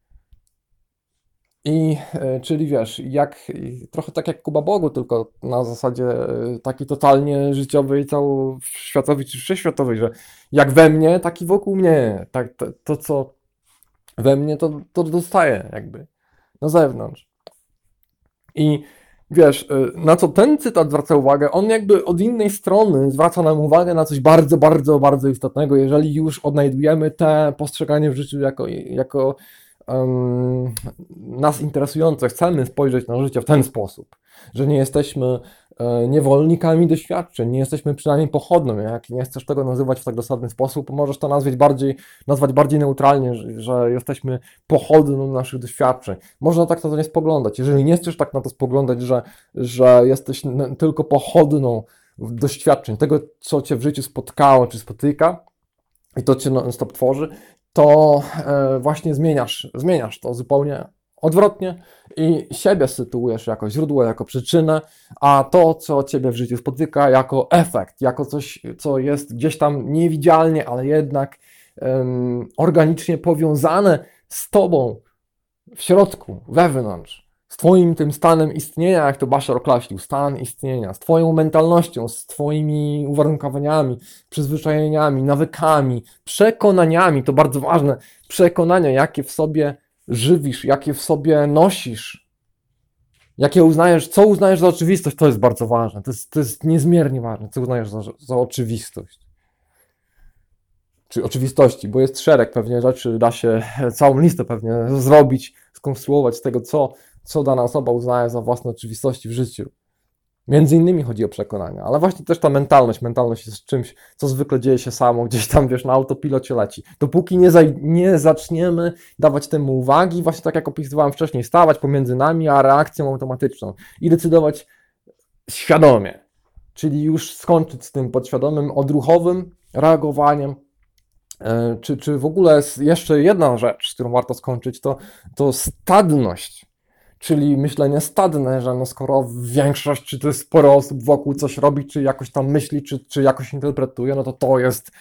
I e, czyli wiesz, jak, trochę tak jak Kuba Bogu, tylko na zasadzie e, takiej totalnie życiowej, całoświatowej czy wszechświatowej, że jak we mnie, tak i wokół mnie. Tak, to, to co we mnie, to, to dostaję jakby na zewnątrz. I wiesz, y, na co ten cytat zwraca uwagę, on jakby od innej strony zwraca nam uwagę na coś bardzo, bardzo, bardzo istotnego, jeżeli już odnajdujemy te postrzeganie w życiu jako, jako um, nas interesujące, chcemy spojrzeć na życie w ten sposób, że nie jesteśmy E, niewolnikami doświadczeń, nie jesteśmy przynajmniej pochodną. Jak nie chcesz tego nazywać w tak dosadny sposób, możesz to nazwać bardziej, nazwać bardziej neutralnie, że, że jesteśmy pochodną naszych doświadczeń. Można tak na to nie spoglądać. Jeżeli nie chcesz tak na to spoglądać, że, że jesteś tylko pochodną doświadczeń, tego, co cię w życiu spotkało czy spotyka, i to cię non-stop tworzy, to e, właśnie zmieniasz, zmieniasz to zupełnie odwrotnie i siebie sytuujesz jako źródło, jako przyczynę, a to, co ciebie w życiu spotyka, jako efekt, jako coś, co jest gdzieś tam niewidzialnie, ale jednak um, organicznie powiązane z tobą w środku, wewnątrz, z twoim tym stanem istnienia, jak to Bashar określił, stan istnienia, z twoją mentalnością, z twoimi uwarunkowaniami, przyzwyczajeniami, nawykami, przekonaniami, to bardzo ważne, przekonania, jakie w sobie żywisz, jakie w sobie nosisz, jakie uznajesz, co uznajesz za oczywistość, to jest bardzo ważne. To jest, to jest niezmiernie ważne, co uznajesz za, za oczywistość. czy oczywistości, bo jest szereg pewnie rzeczy, da się całą listę pewnie zrobić, skonstruować z tego, co, co dana osoba uznaje za własne oczywistości w życiu. Między innymi chodzi o przekonania, ale właśnie też ta mentalność. Mentalność jest czymś, co zwykle dzieje się samo, gdzieś tam, wiesz, na autopilocie leci. Dopóki nie, nie zaczniemy dawać temu uwagi, właśnie tak jak opisywałem wcześniej, stawać pomiędzy nami a reakcją automatyczną i decydować świadomie, czyli już skończyć z tym podświadomym, odruchowym reagowaniem. E, czy, czy w ogóle jeszcze jedna rzecz, z którą warto skończyć, to, to stadność czyli myślenie stadne, że no skoro większość, czy to jest sporo osób wokół coś robi, czy jakoś tam myśli, czy, czy jakoś interpretuje, no to to jest,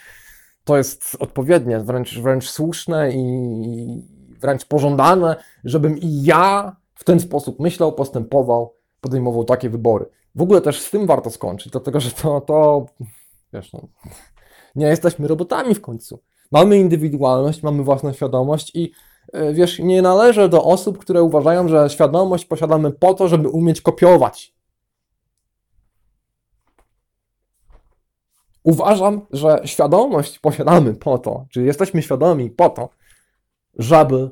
to jest odpowiednie, wręcz, wręcz słuszne i wręcz pożądane, żebym i ja w ten sposób myślał, postępował, podejmował takie wybory. W ogóle też z tym warto skończyć, dlatego że to, to wiesz, no, nie jesteśmy robotami w końcu. Mamy indywidualność, mamy własną świadomość i wiesz, nie należę do osób, które uważają, że świadomość posiadamy po to, żeby umieć kopiować. Uważam, że świadomość posiadamy po to, czy jesteśmy świadomi po to, żeby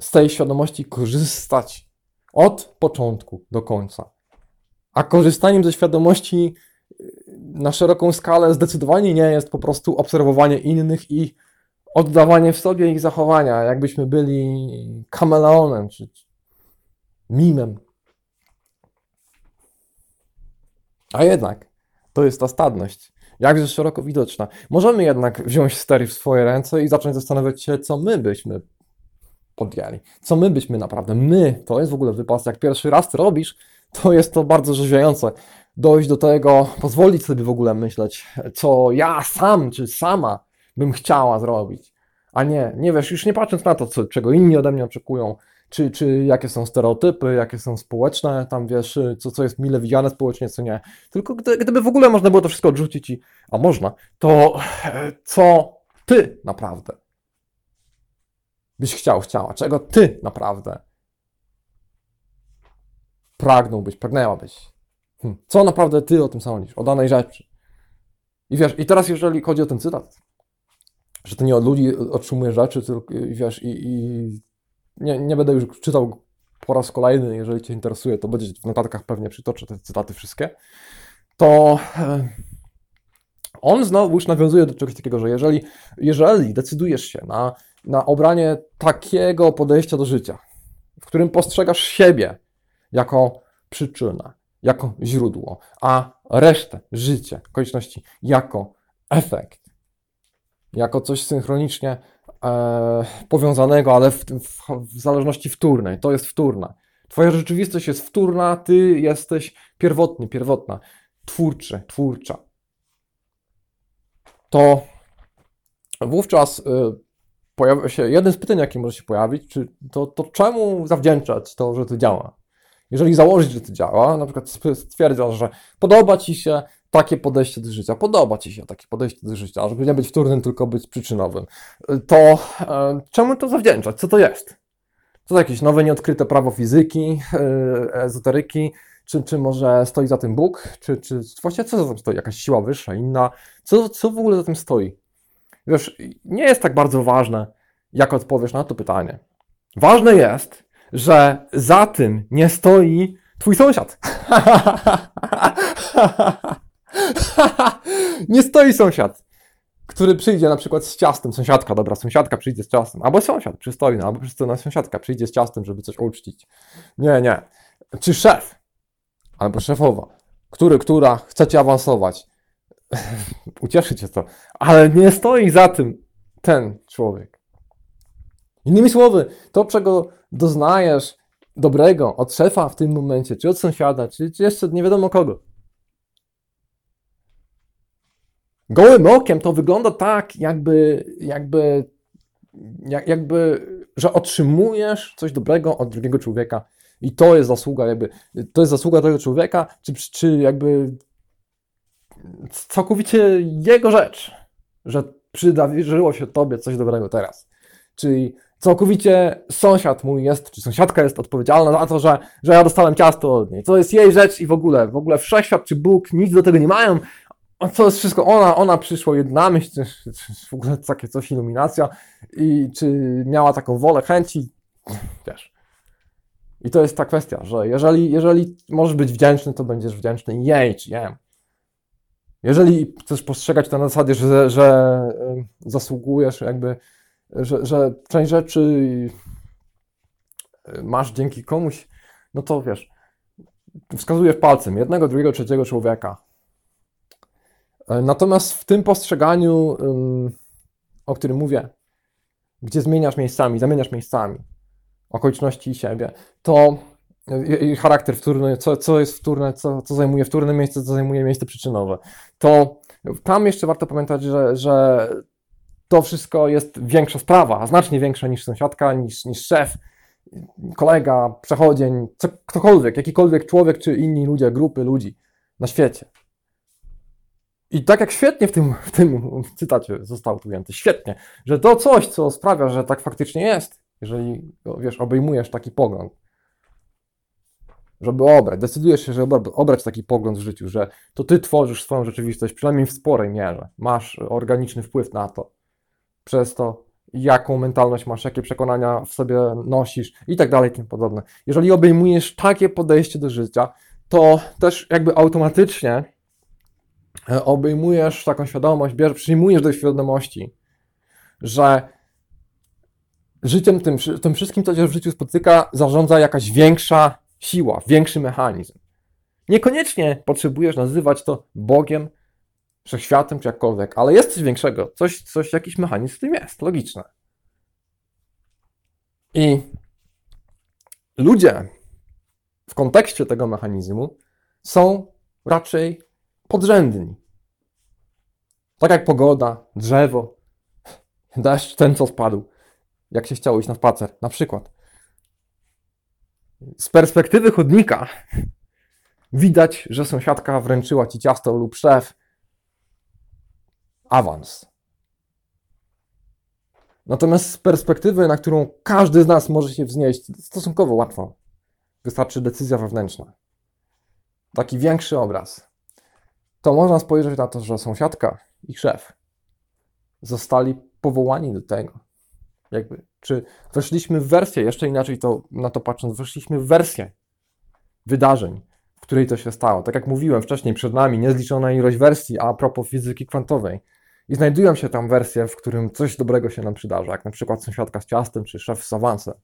z tej świadomości korzystać od początku do końca. A korzystaniem ze świadomości e, na szeroką skalę zdecydowanie nie jest po prostu obserwowanie innych i oddawanie w sobie ich zachowania, jakbyśmy byli kameleonem czy mimem. A jednak to jest ta stadność, jakże szeroko widoczna. Możemy jednak wziąć stery w swoje ręce i zacząć zastanawiać się, co my byśmy podjęli. Co my byśmy naprawdę, my, to jest w ogóle wypas, jak pierwszy raz to robisz, to jest to bardzo rzeźwiające. Dojść do tego, pozwolić sobie w ogóle myśleć, co ja sam czy sama bym chciała zrobić. A nie, nie wiesz, już nie patrząc na to, co, czego inni ode mnie oczekują, czy, czy jakie są stereotypy, jakie są społeczne, tam wiesz, co, co jest mile widziane społecznie, co nie. Tylko gdy, gdyby w ogóle można było to wszystko odrzucić i, a można, to co ty naprawdę byś chciał, chciała, czego ty naprawdę pragnąłbyś, pragnęłabyś. Hm. Co naprawdę ty o tym sądzisz, o danej rzeczy. I wiesz, i teraz jeżeli chodzi o ten cytat, że to nie od ludzi otrzymuję rzeczy, tylko wiesz, i, i nie, nie będę już czytał po raz kolejny, jeżeli Cię interesuje, to będzie w notatkach pewnie przytoczę te cytaty wszystkie, to e, on znowu już nawiązuje do czegoś takiego, że jeżeli, jeżeli decydujesz się na, na obranie takiego podejścia do życia, w którym postrzegasz siebie jako przyczynę, jako źródło, a resztę, życie, okoliczności jako efekt, jako coś synchronicznie e, powiązanego, ale w, w, w zależności wtórnej. To jest wtórna. Twoja rzeczywistość jest wtórna, ty jesteś pierwotny, pierwotna, twórczy, twórcza. To wówczas y, pojawia się jeden z pytań, jakie może się pojawić, czy to, to czemu zawdzięczać to, że to działa? Jeżeli założyć, że to działa, na przykład stwierdzasz, że podoba ci się takie podejście do życia, podoba Ci się takie podejście do życia, żeby nie być wtórnym, tylko być przyczynowym, to e, czemu to zawdzięczać? Co to jest? Co to jakieś nowe, nieodkryte prawo fizyki, e, ezoteryki, czy, czy może stoi za tym Bóg, czy, czy właściwie co za tym stoi? Jakaś siła wyższa, inna? Co, co w ogóle za tym stoi? Wiesz, nie jest tak bardzo ważne, jak odpowiesz na to pytanie. Ważne jest, że za tym nie stoi twój sąsiad. nie stoi sąsiad, który przyjdzie na przykład z ciastem, sąsiadka, dobra, sąsiadka przyjdzie z ciastem, albo sąsiad przystojny, albo przystojna sąsiadka przyjdzie z ciastem, żeby coś uczcić. Nie, nie. Czy szef, albo szefowa, który, która chce cię awansować, ucieszy cię to, ale nie stoi za tym ten człowiek. Innymi słowy, to czego doznajesz dobrego od szefa w tym momencie, czy od sąsiada, czy, czy jeszcze nie wiadomo kogo, gołym okiem to wygląda tak, jakby, jakby, jakby, że otrzymujesz coś dobrego od drugiego człowieka. I to jest zasługa, jakby, to jest zasługa tego człowieka, czy, czy jakby całkowicie jego rzecz, że przydarzyło się tobie coś dobrego teraz. Czyli całkowicie sąsiad mój jest, czy sąsiadka jest odpowiedzialna za to, że, że ja dostałem ciasto od niej. To jest jej rzecz i w ogóle, w ogóle wszechświat czy Bóg nic do tego nie mają, to jest wszystko, ona, ona przyszła jedna myśl, czy, czy w ogóle takie coś, iluminacja i czy miała taką wolę, chęci, wiesz. I to jest ta kwestia, że jeżeli, jeżeli możesz być wdzięczny, to będziesz wdzięczny jej czy jem. Jeżeli chcesz postrzegać to na zasadzie, że, że zasługujesz jakby, że, że część rzeczy masz dzięki komuś, no to wiesz, wskazujesz palcem jednego, drugiego, trzeciego człowieka. E, natomiast w tym postrzeganiu, o którym mówię, gdzie zmieniasz miejscami, zamieniasz miejscami okoliczności i siebie, to i charakter wtórny, co, co jest wtórne, co, co zajmuje wtórne miejsce, co zajmuje miejsce przyczynowe, to tam jeszcze warto pamiętać, że, że to wszystko jest większa sprawa, znacznie większa niż sąsiadka, niż, niż szef, kolega, przechodzień, co, ktokolwiek, jakikolwiek człowiek czy inni ludzie, grupy ludzi na świecie. I tak jak świetnie w tym, w tym cytacie zostało tu świetnie, że to coś, co sprawia, że tak faktycznie jest, jeżeli, wiesz, obejmujesz taki pogląd, żeby obrać, decydujesz się, żeby obrać taki pogląd w życiu, że to ty tworzysz swoją rzeczywistość, przynajmniej w sporej mierze, masz organiczny wpływ na to, przez to, jaką mentalność masz, jakie przekonania w sobie nosisz i tak dalej, tym podobne. Jeżeli obejmujesz takie podejście do życia, to też jakby automatycznie obejmujesz taką świadomość, bierz, przyjmujesz do świadomości, że życiem tym, tym wszystkim, co cię w życiu spotyka, zarządza jakaś większa siła, większy mechanizm. Niekoniecznie potrzebujesz nazywać to Bogiem, wszechświatem czy jakkolwiek, ale jest coś większego, coś, coś jakiś mechanizm w tym jest, logiczne. I ludzie w kontekście tego mechanizmu są raczej podrzędni. Tak jak pogoda, drzewo, deszcz, ten co spadł, jak się chciało iść na spacer, na przykład. Z perspektywy chodnika widać, że sąsiadka wręczyła ci ciasto lub szef awans. Natomiast z perspektywy, na którą każdy z nas może się wznieść, stosunkowo łatwo. Wystarczy decyzja wewnętrzna. Taki większy obraz. To można spojrzeć na to, że sąsiadka i szef zostali powołani do tego. Jakby, czy weszliśmy w wersję, jeszcze inaczej to na to patrząc, weszliśmy w wersję wydarzeń, w której to się stało. Tak jak mówiłem wcześniej, przed nami niezliczona ilość wersji a propos fizyki kwantowej. I znajdują się tam wersje, w którym coś dobrego się nam przydarza, jak na przykład sąsiadka z ciastem, czy szef z awansem.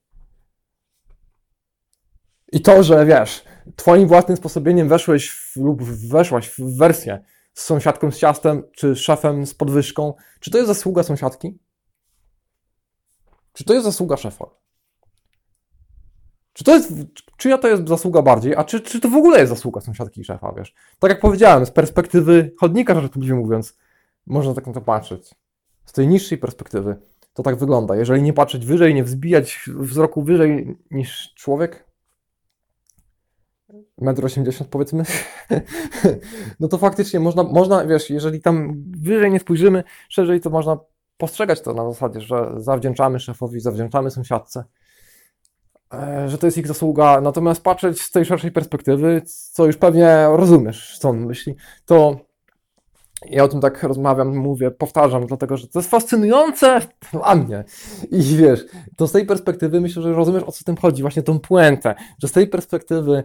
I to, że wiesz, twoim własnym sposobieniem weszłeś w, lub weszłaś w wersję z sąsiadką z ciastem, czy szefem z podwyżką, czy to jest zasługa sąsiadki? Czy to jest zasługa szefa? Czy to jest, czyja to jest zasługa bardziej, a czy, czy to w ogóle jest zasługa sąsiadki i szefa, wiesz? Tak jak powiedziałem, z perspektywy chodnika, rzeczywiście mówiąc, można tak na to patrzeć. Z tej niższej perspektywy to tak wygląda. Jeżeli nie patrzeć wyżej, nie wzbijać wzroku wyżej niż człowiek, 1,80 m powiedzmy, no to faktycznie można, można, wiesz, jeżeli tam wyżej nie spojrzymy, szerzej, to można postrzegać to na zasadzie, że zawdzięczamy szefowi, zawdzięczamy sąsiadce, e, że to jest ich zasługa. Natomiast patrzeć z tej szerszej perspektywy, co już pewnie rozumiesz, co on myśli, to ja o tym tak rozmawiam, mówię, powtarzam, dlatego że to jest fascynujące dla mnie. I wiesz, to z tej perspektywy myślę, że rozumiesz o co tym chodzi, właśnie tą puentę, że z tej perspektywy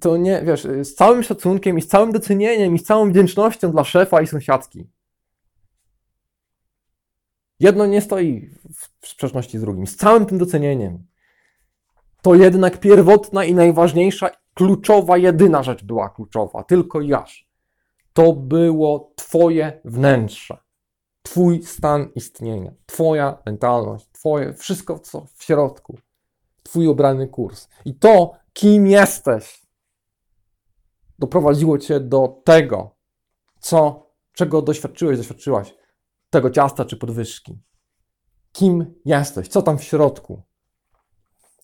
to nie, wiesz, z całym szacunkiem i z całym docenieniem i z całą wdzięcznością dla szefa i sąsiadki. Jedno nie stoi w sprzeczności z drugim. Z całym tym docenieniem. To jednak pierwotna i najważniejsza, kluczowa, jedyna rzecz była kluczowa. Tylko jaż. To było Twoje wnętrze. Twój stan istnienia. Twoja mentalność. Twoje wszystko, co w środku. Twój obrany kurs. I to, kim jesteś, doprowadziło Cię do tego, co, czego doświadczyłeś, doświadczyłaś tego ciasta czy podwyżki. Kim jesteś? Co tam w środku?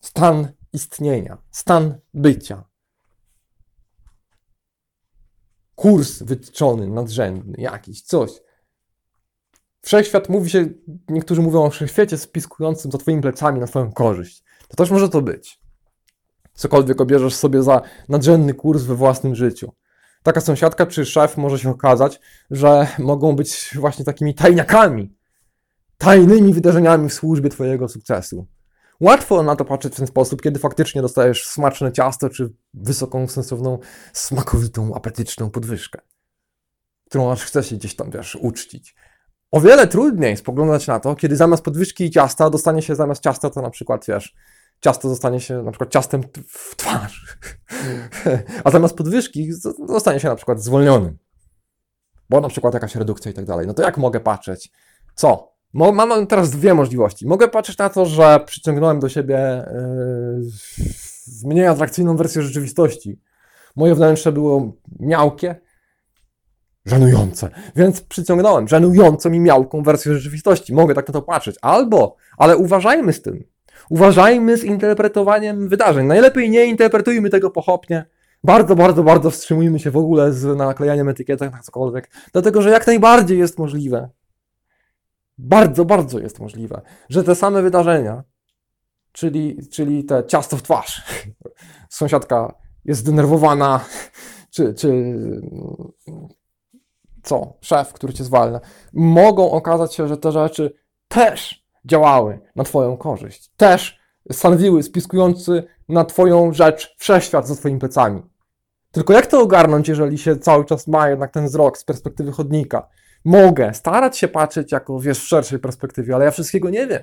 Stan istnienia, stan bycia. Kurs wytyczony, nadrzędny, jakiś, coś. Wszechświat mówi się, niektórzy mówią o wszechświecie spiskującym za Twoimi plecami na Twoją korzyść. To też może to być. Cokolwiek obierzesz sobie za nadrzędny kurs we własnym życiu. taka sąsiadka czy szef może się okazać, że mogą być właśnie takimi tajniakami, tajnymi wydarzeniami w służbie Twojego sukcesu. Łatwo na to patrzeć w ten sposób, kiedy faktycznie dostajesz smaczne ciasto czy wysoką, sensowną, smakowitą, apetyczną podwyżkę, którą aż chce się gdzieś tam, wiesz, uczcić. O wiele trudniej spoglądać na to, kiedy zamiast podwyżki i ciasta dostanie się zamiast ciasta to na przykład, wiesz, ciasto zostanie się na przykład ciastem w twarz, a zamiast podwyżki zostanie się na przykład zwolnionym, bo na przykład jakaś redukcja i tak dalej. No to jak mogę patrzeć? Co? Mam teraz dwie możliwości. Mogę patrzeć na to, że przyciągnąłem do siebie yy, mniej atrakcyjną wersję rzeczywistości. Moje wnętrze było miałkie, żenujące, więc przyciągnąłem żenującą i miałką wersję rzeczywistości. Mogę tak na to patrzeć. Albo, ale uważajmy z tym. Uważajmy z interpretowaniem wydarzeń. Najlepiej nie interpretujmy tego pochopnie. Bardzo, bardzo, bardzo wstrzymujmy się w ogóle z naklejaniem etykietek na cokolwiek, dlatego że jak najbardziej jest możliwe, bardzo, bardzo jest możliwe, że te same wydarzenia, czyli, czyli te ciasto w twarz, sąsiadka jest zdenerwowana, czy, czy co, szef, który cię zwalnia, mogą okazać się, że te rzeczy też działały na Twoją korzyść, też stanowiły spiskujący na Twoją rzecz wszechświat za Twoimi plecami. Tylko jak to ogarnąć, jeżeli się cały czas ma jednak ten wzrok z perspektywy chodnika? Mogę starać się patrzeć jako, wiesz, w szerszej perspektywie, ale ja wszystkiego nie wiem.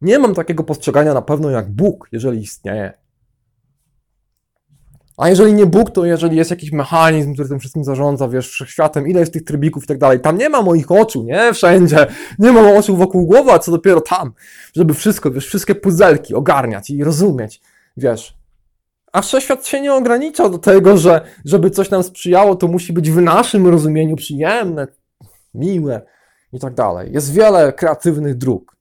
Nie mam takiego postrzegania na pewno jak Bóg, jeżeli istnieje. A jeżeli nie Bóg, to jeżeli jest jakiś mechanizm, który tym wszystkim zarządza, wiesz, wszechświatem, ile jest tych trybików i tak dalej. Tam nie ma moich oczu, nie? Wszędzie. Nie ma oczu wokół głowy, a co dopiero tam. Żeby wszystko, wiesz, wszystkie puzelki ogarniać i rozumieć, wiesz. A wszechświat się nie ogranicza do tego, że żeby coś nam sprzyjało, to musi być w naszym rozumieniu przyjemne, miłe i tak dalej. Jest wiele kreatywnych dróg.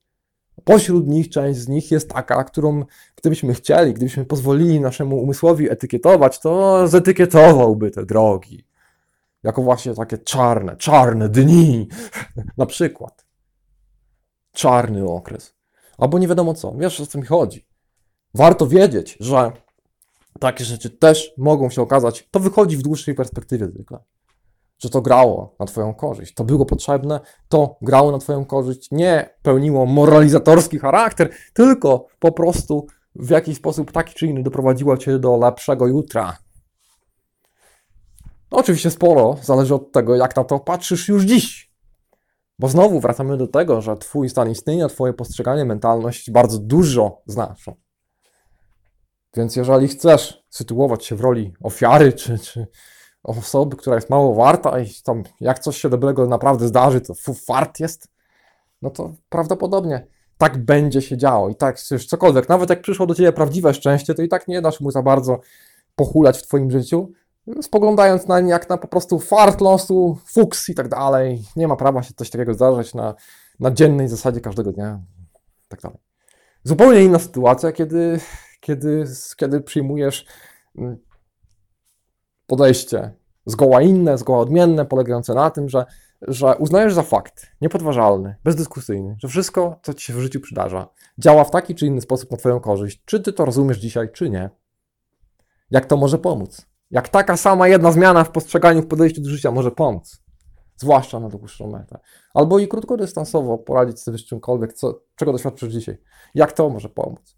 Pośród nich część z nich jest taka, którą gdybyśmy chcieli, gdybyśmy pozwolili naszemu umysłowi etykietować, to zetykietowałby te drogi. Jako właśnie takie czarne, czarne dni. Na przykład. Czarny okres. Albo nie wiadomo co. Wiesz, o co mi chodzi. Warto wiedzieć, że takie rzeczy też mogą się okazać. To wychodzi w dłuższej perspektywie zwykle że to grało na Twoją korzyść. To było potrzebne, to grało na Twoją korzyść, nie pełniło moralizatorski charakter, tylko po prostu w jakiś sposób taki czy inny doprowadziło Cię do lepszego jutra. No, oczywiście sporo zależy od tego, jak na to patrzysz już dziś. Bo znowu wracamy do tego, że Twój stan istnienia, Twoje postrzeganie, mentalność bardzo dużo znaczą. Więc jeżeli chcesz sytuować się w roli ofiary, czy, czy osoby, która jest mało warta i tam jak coś się dobrego naprawdę zdarzy, to fart jest, no to prawdopodobnie tak będzie się działo i tak już cokolwiek, nawet jak przyszło do ciebie prawdziwe szczęście, to i tak nie dasz mu za bardzo pochulać w twoim życiu, spoglądając na nie jak na po prostu fart losu, fuks i tak dalej. Nie ma prawa się coś takiego zdarzać na, na dziennej zasadzie każdego dnia tak dalej. Zupełnie inna sytuacja, kiedy, kiedy, kiedy przyjmujesz mm, podejście zgoła inne, zgoła odmienne, polegające na tym, że, że uznajesz za fakt niepodważalny, bezdyskusyjny, że wszystko, co ci się w życiu przydarza, działa w taki czy inny sposób na Twoją korzyść. Czy Ty to rozumiesz dzisiaj, czy nie? Jak to może pomóc? Jak taka sama jedna zmiana w postrzeganiu, w podejściu do życia może pomóc? Zwłaszcza na dłuższą metę. Albo i krótkodystansowo poradzić sobie z czymkolwiek, co, czego doświadczysz dzisiaj. Jak to może pomóc?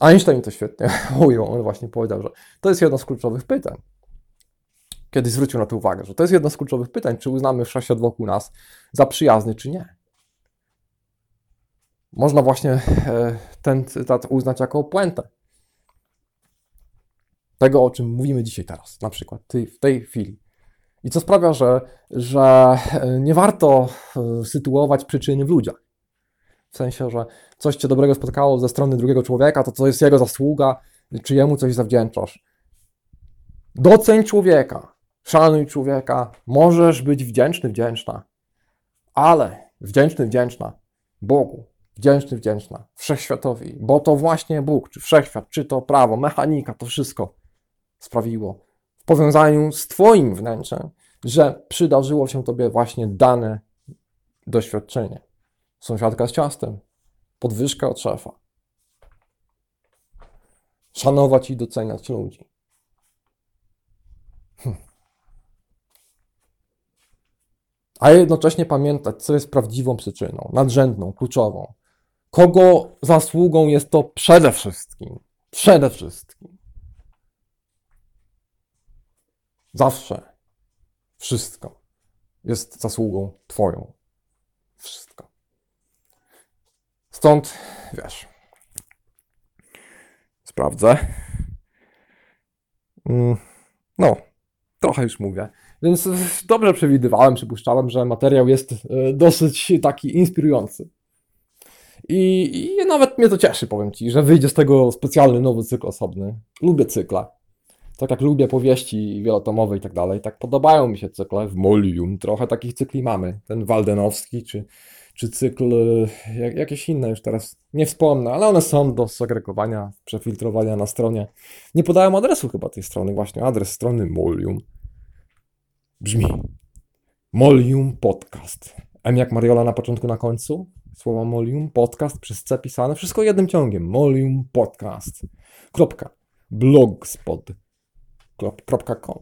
Einstein to świetnie ujął. On właśnie powiedział, że to jest jedno z kluczowych pytań kiedyś zwrócił na to uwagę, że to jest jedno z kluczowych pytań, czy uznamy wszechświat wokół nas za przyjazny, czy nie. Można właśnie e, ten cytat uznać jako puentę tego, o czym mówimy dzisiaj teraz, na przykład w tej chwili. I co sprawia, że, że e, nie warto e, sytuować przyczyny w ludziach. W sensie, że coś cię dobrego spotkało ze strony drugiego człowieka, to to jest jego zasługa, czy jemu coś zawdzięczasz. Doceń człowieka, Szanuj człowieka, możesz być wdzięczny, wdzięczna, ale wdzięczny, wdzięczna Bogu, wdzięczny, wdzięczna wszechświatowi, bo to właśnie Bóg, czy wszechświat, czy to prawo, mechanika, to wszystko sprawiło w powiązaniu z Twoim wnętrzem, że przydarzyło się Tobie właśnie dane doświadczenie. Sąsiadka z ciastem, podwyżka od szefa. Szanować i doceniać ludzi. Hm. A jednocześnie pamiętać, co jest prawdziwą przyczyną, nadrzędną, kluczową. Kogo zasługą jest to przede wszystkim, przede wszystkim. Zawsze wszystko jest zasługą Twoją. Wszystko. Stąd, wiesz, sprawdzę. Mm, no, trochę już mówię. Więc dobrze przewidywałem, przypuszczałem, że materiał jest e, dosyć taki inspirujący. I, I, nawet mnie to cieszy, powiem Ci, że wyjdzie z tego specjalny nowy cykl osobny. Lubię cykle. Tak jak lubię powieści wielotomowe i tak dalej, tak podobają mi się cykle w Molium. Trochę takich cykli mamy. Ten Waldenowski, czy, czy cykl, e, jak, jakieś inne już teraz nie wspomnę, ale one są do segregowania, przefiltrowania na stronie. Nie podałem adresu chyba tej strony, właśnie adres strony Molium brzmi Molium Podcast. M jak Mariola na początku, na końcu. Słowo Molium Podcast przez C pisane. Wszystko jednym ciągiem. Molium Podcast. Kropka. Blogspot. Kropka.com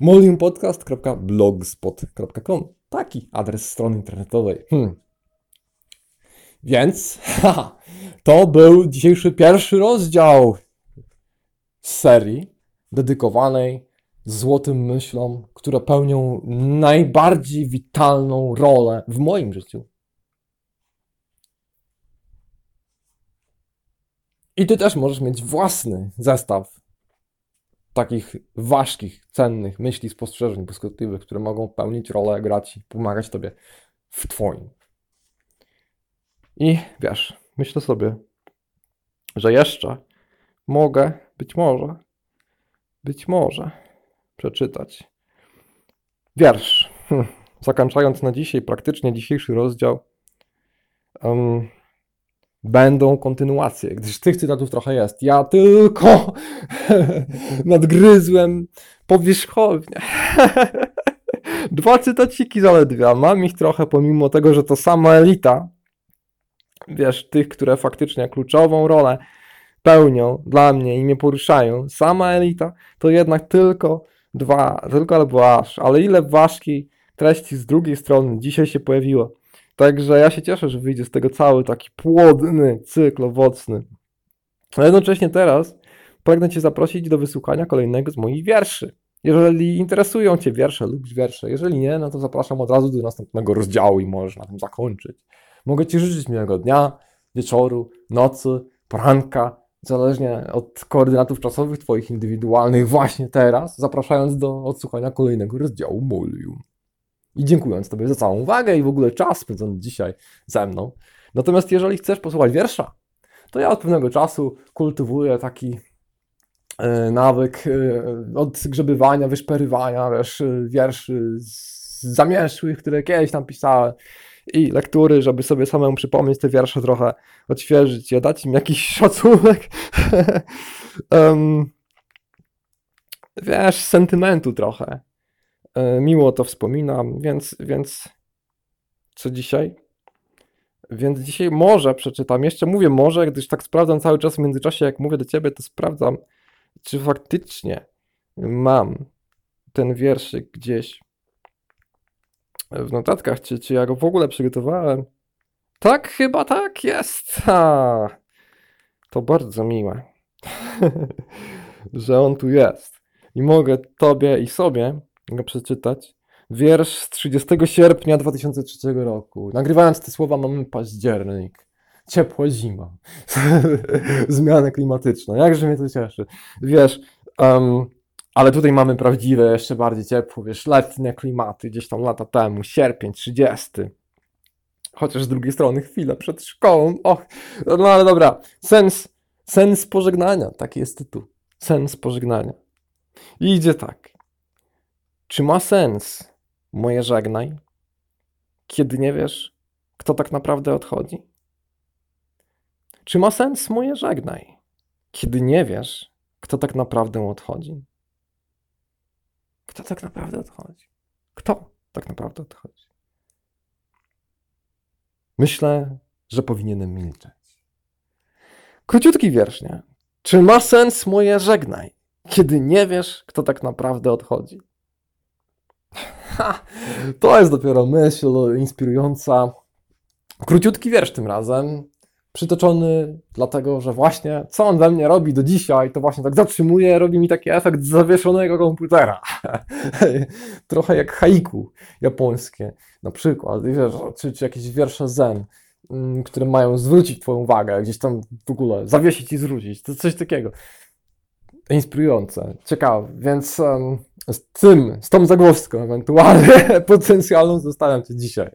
moliumpodcast.blogspot.com Taki adres strony internetowej. Hmm. Więc to był dzisiejszy pierwszy rozdział serii dedykowanej złotym myślom, które pełnią najbardziej witalną rolę w moim życiu. I ty też możesz mieć własny zestaw takich ważkich, cennych myśli, spostrzeżeń błyskotliwych, które mogą pełnić rolę, grać i pomagać tobie w twoim. I wiesz, myślę sobie, że jeszcze mogę, być może, być może przeczytać. Wiersz. Hm. Zakończając na dzisiaj, praktycznie dzisiejszy rozdział, um, będą kontynuacje, gdyż tych cytatów trochę jest. Ja tylko nadgryzłem powierzchownie. Dwa cytaciki zaledwie, a mam ich trochę, pomimo tego, że to sama elita, wiesz, tych, które faktycznie kluczową rolę pełnią dla mnie i mnie poruszają, sama elita, to jednak tylko dwa, tylko albo aż, ale ile ważkiej treści z drugiej strony dzisiaj się pojawiło. Także ja się cieszę, że wyjdzie z tego cały taki płodny cykl owocny. A jednocześnie teraz pragnę Cię zaprosić do wysłuchania kolejnego z moich wierszy. Jeżeli interesują Cię wiersze lub wiersze, jeżeli nie, no to zapraszam od razu do następnego rozdziału i możesz na tym zakończyć. Mogę Ci życzyć miłego dnia, wieczoru, nocy, poranka, zależnie od koordynatów czasowych Twoich indywidualnych właśnie teraz, zapraszając do odsłuchania kolejnego rozdziału Molium. I dziękując Tobie za całą uwagę i w ogóle czas spędzony dzisiaj ze mną. Natomiast jeżeli chcesz posłuchać wiersza, to ja od pewnego czasu kultywuję taki e, nawyk e, odgrzebywania, wyszperywania wiesz, wierszy zamieszłych, które kiedyś tam pisałem i lektury, żeby sobie samemu przypomnieć te wiersze trochę, odświeżyć je, dać im jakiś szacunek. um, wiesz, sentymentu trochę. E, miło to wspominam, więc, więc co dzisiaj? Więc dzisiaj może przeczytam. Jeszcze mówię może, gdyż tak sprawdzam cały czas w międzyczasie, jak mówię do ciebie, to sprawdzam, czy faktycznie mam ten wierszyk gdzieś w notatkach, czy, czy ja go w ogóle przygotowałem. Tak, chyba tak jest. Ha. To bardzo miłe, że on tu jest. I mogę tobie i sobie go przeczytać. Wiersz z 30 sierpnia 2003 roku. Nagrywając te słowa mamy październik. Ciepła zima. Zmiany klimatyczne. Jakże mnie to cieszy. Wiesz, um, ale tutaj mamy prawdziwe, jeszcze bardziej ciepło, wiesz, letnie klimaty, gdzieś tam lata temu, sierpień 30. Chociaż z drugiej strony chwilę przed szkołą. Och, no ale dobra. Sens, sens pożegnania, taki jest tytuł. Sens pożegnania. I idzie tak. Czy ma sens moje żegnaj, kiedy nie wiesz, kto tak naprawdę odchodzi? Czy ma sens moje żegnaj, kiedy nie wiesz, kto tak naprawdę odchodzi? Kto tak naprawdę odchodzi? Kto tak naprawdę odchodzi? Myślę, że powinienem milczeć. Króciutki wiersz, nie? Czy ma sens moje żegnaj, kiedy nie wiesz, kto tak naprawdę odchodzi? Ha, to jest dopiero myśl inspirująca. Króciutki wiersz tym razem, przytoczony dlatego, że właśnie co on we mnie robi do dzisiaj, to właśnie tak zatrzymuje, robi mi taki efekt zawieszonego komputera. Trochę jak haiku japońskie na przykład, wiesz, czy, czy jakieś wiersze zen, mm, które mają zwrócić twoją uwagę, gdzieś tam w ogóle zawiesić i zwrócić, to coś takiego. Inspirujące, ciekawe, więc um, z tym, z tą zagłoską ewentualnie potencjalną zostawiam Cię dzisiaj.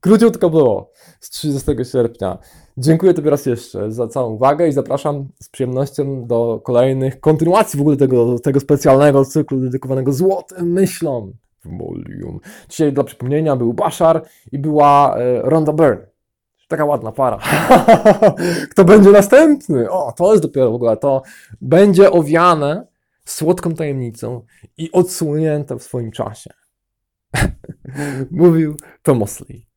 Króciutko było z 30 sierpnia. Dziękuję Tobie raz jeszcze za całą uwagę i zapraszam z przyjemnością do kolejnych kontynuacji w ogóle tego, tego specjalnego cyklu dedykowanego złotym myślom w Molium. Dzisiaj dla przypomnienia był Bashar i była e, Ronda Byrne. Taka ładna para. Kto będzie następny? O, to jest dopiero w ogóle to. Będzie owiane słodką tajemnicą i odsłonięte w swoim czasie. Mówił Tom Mosley.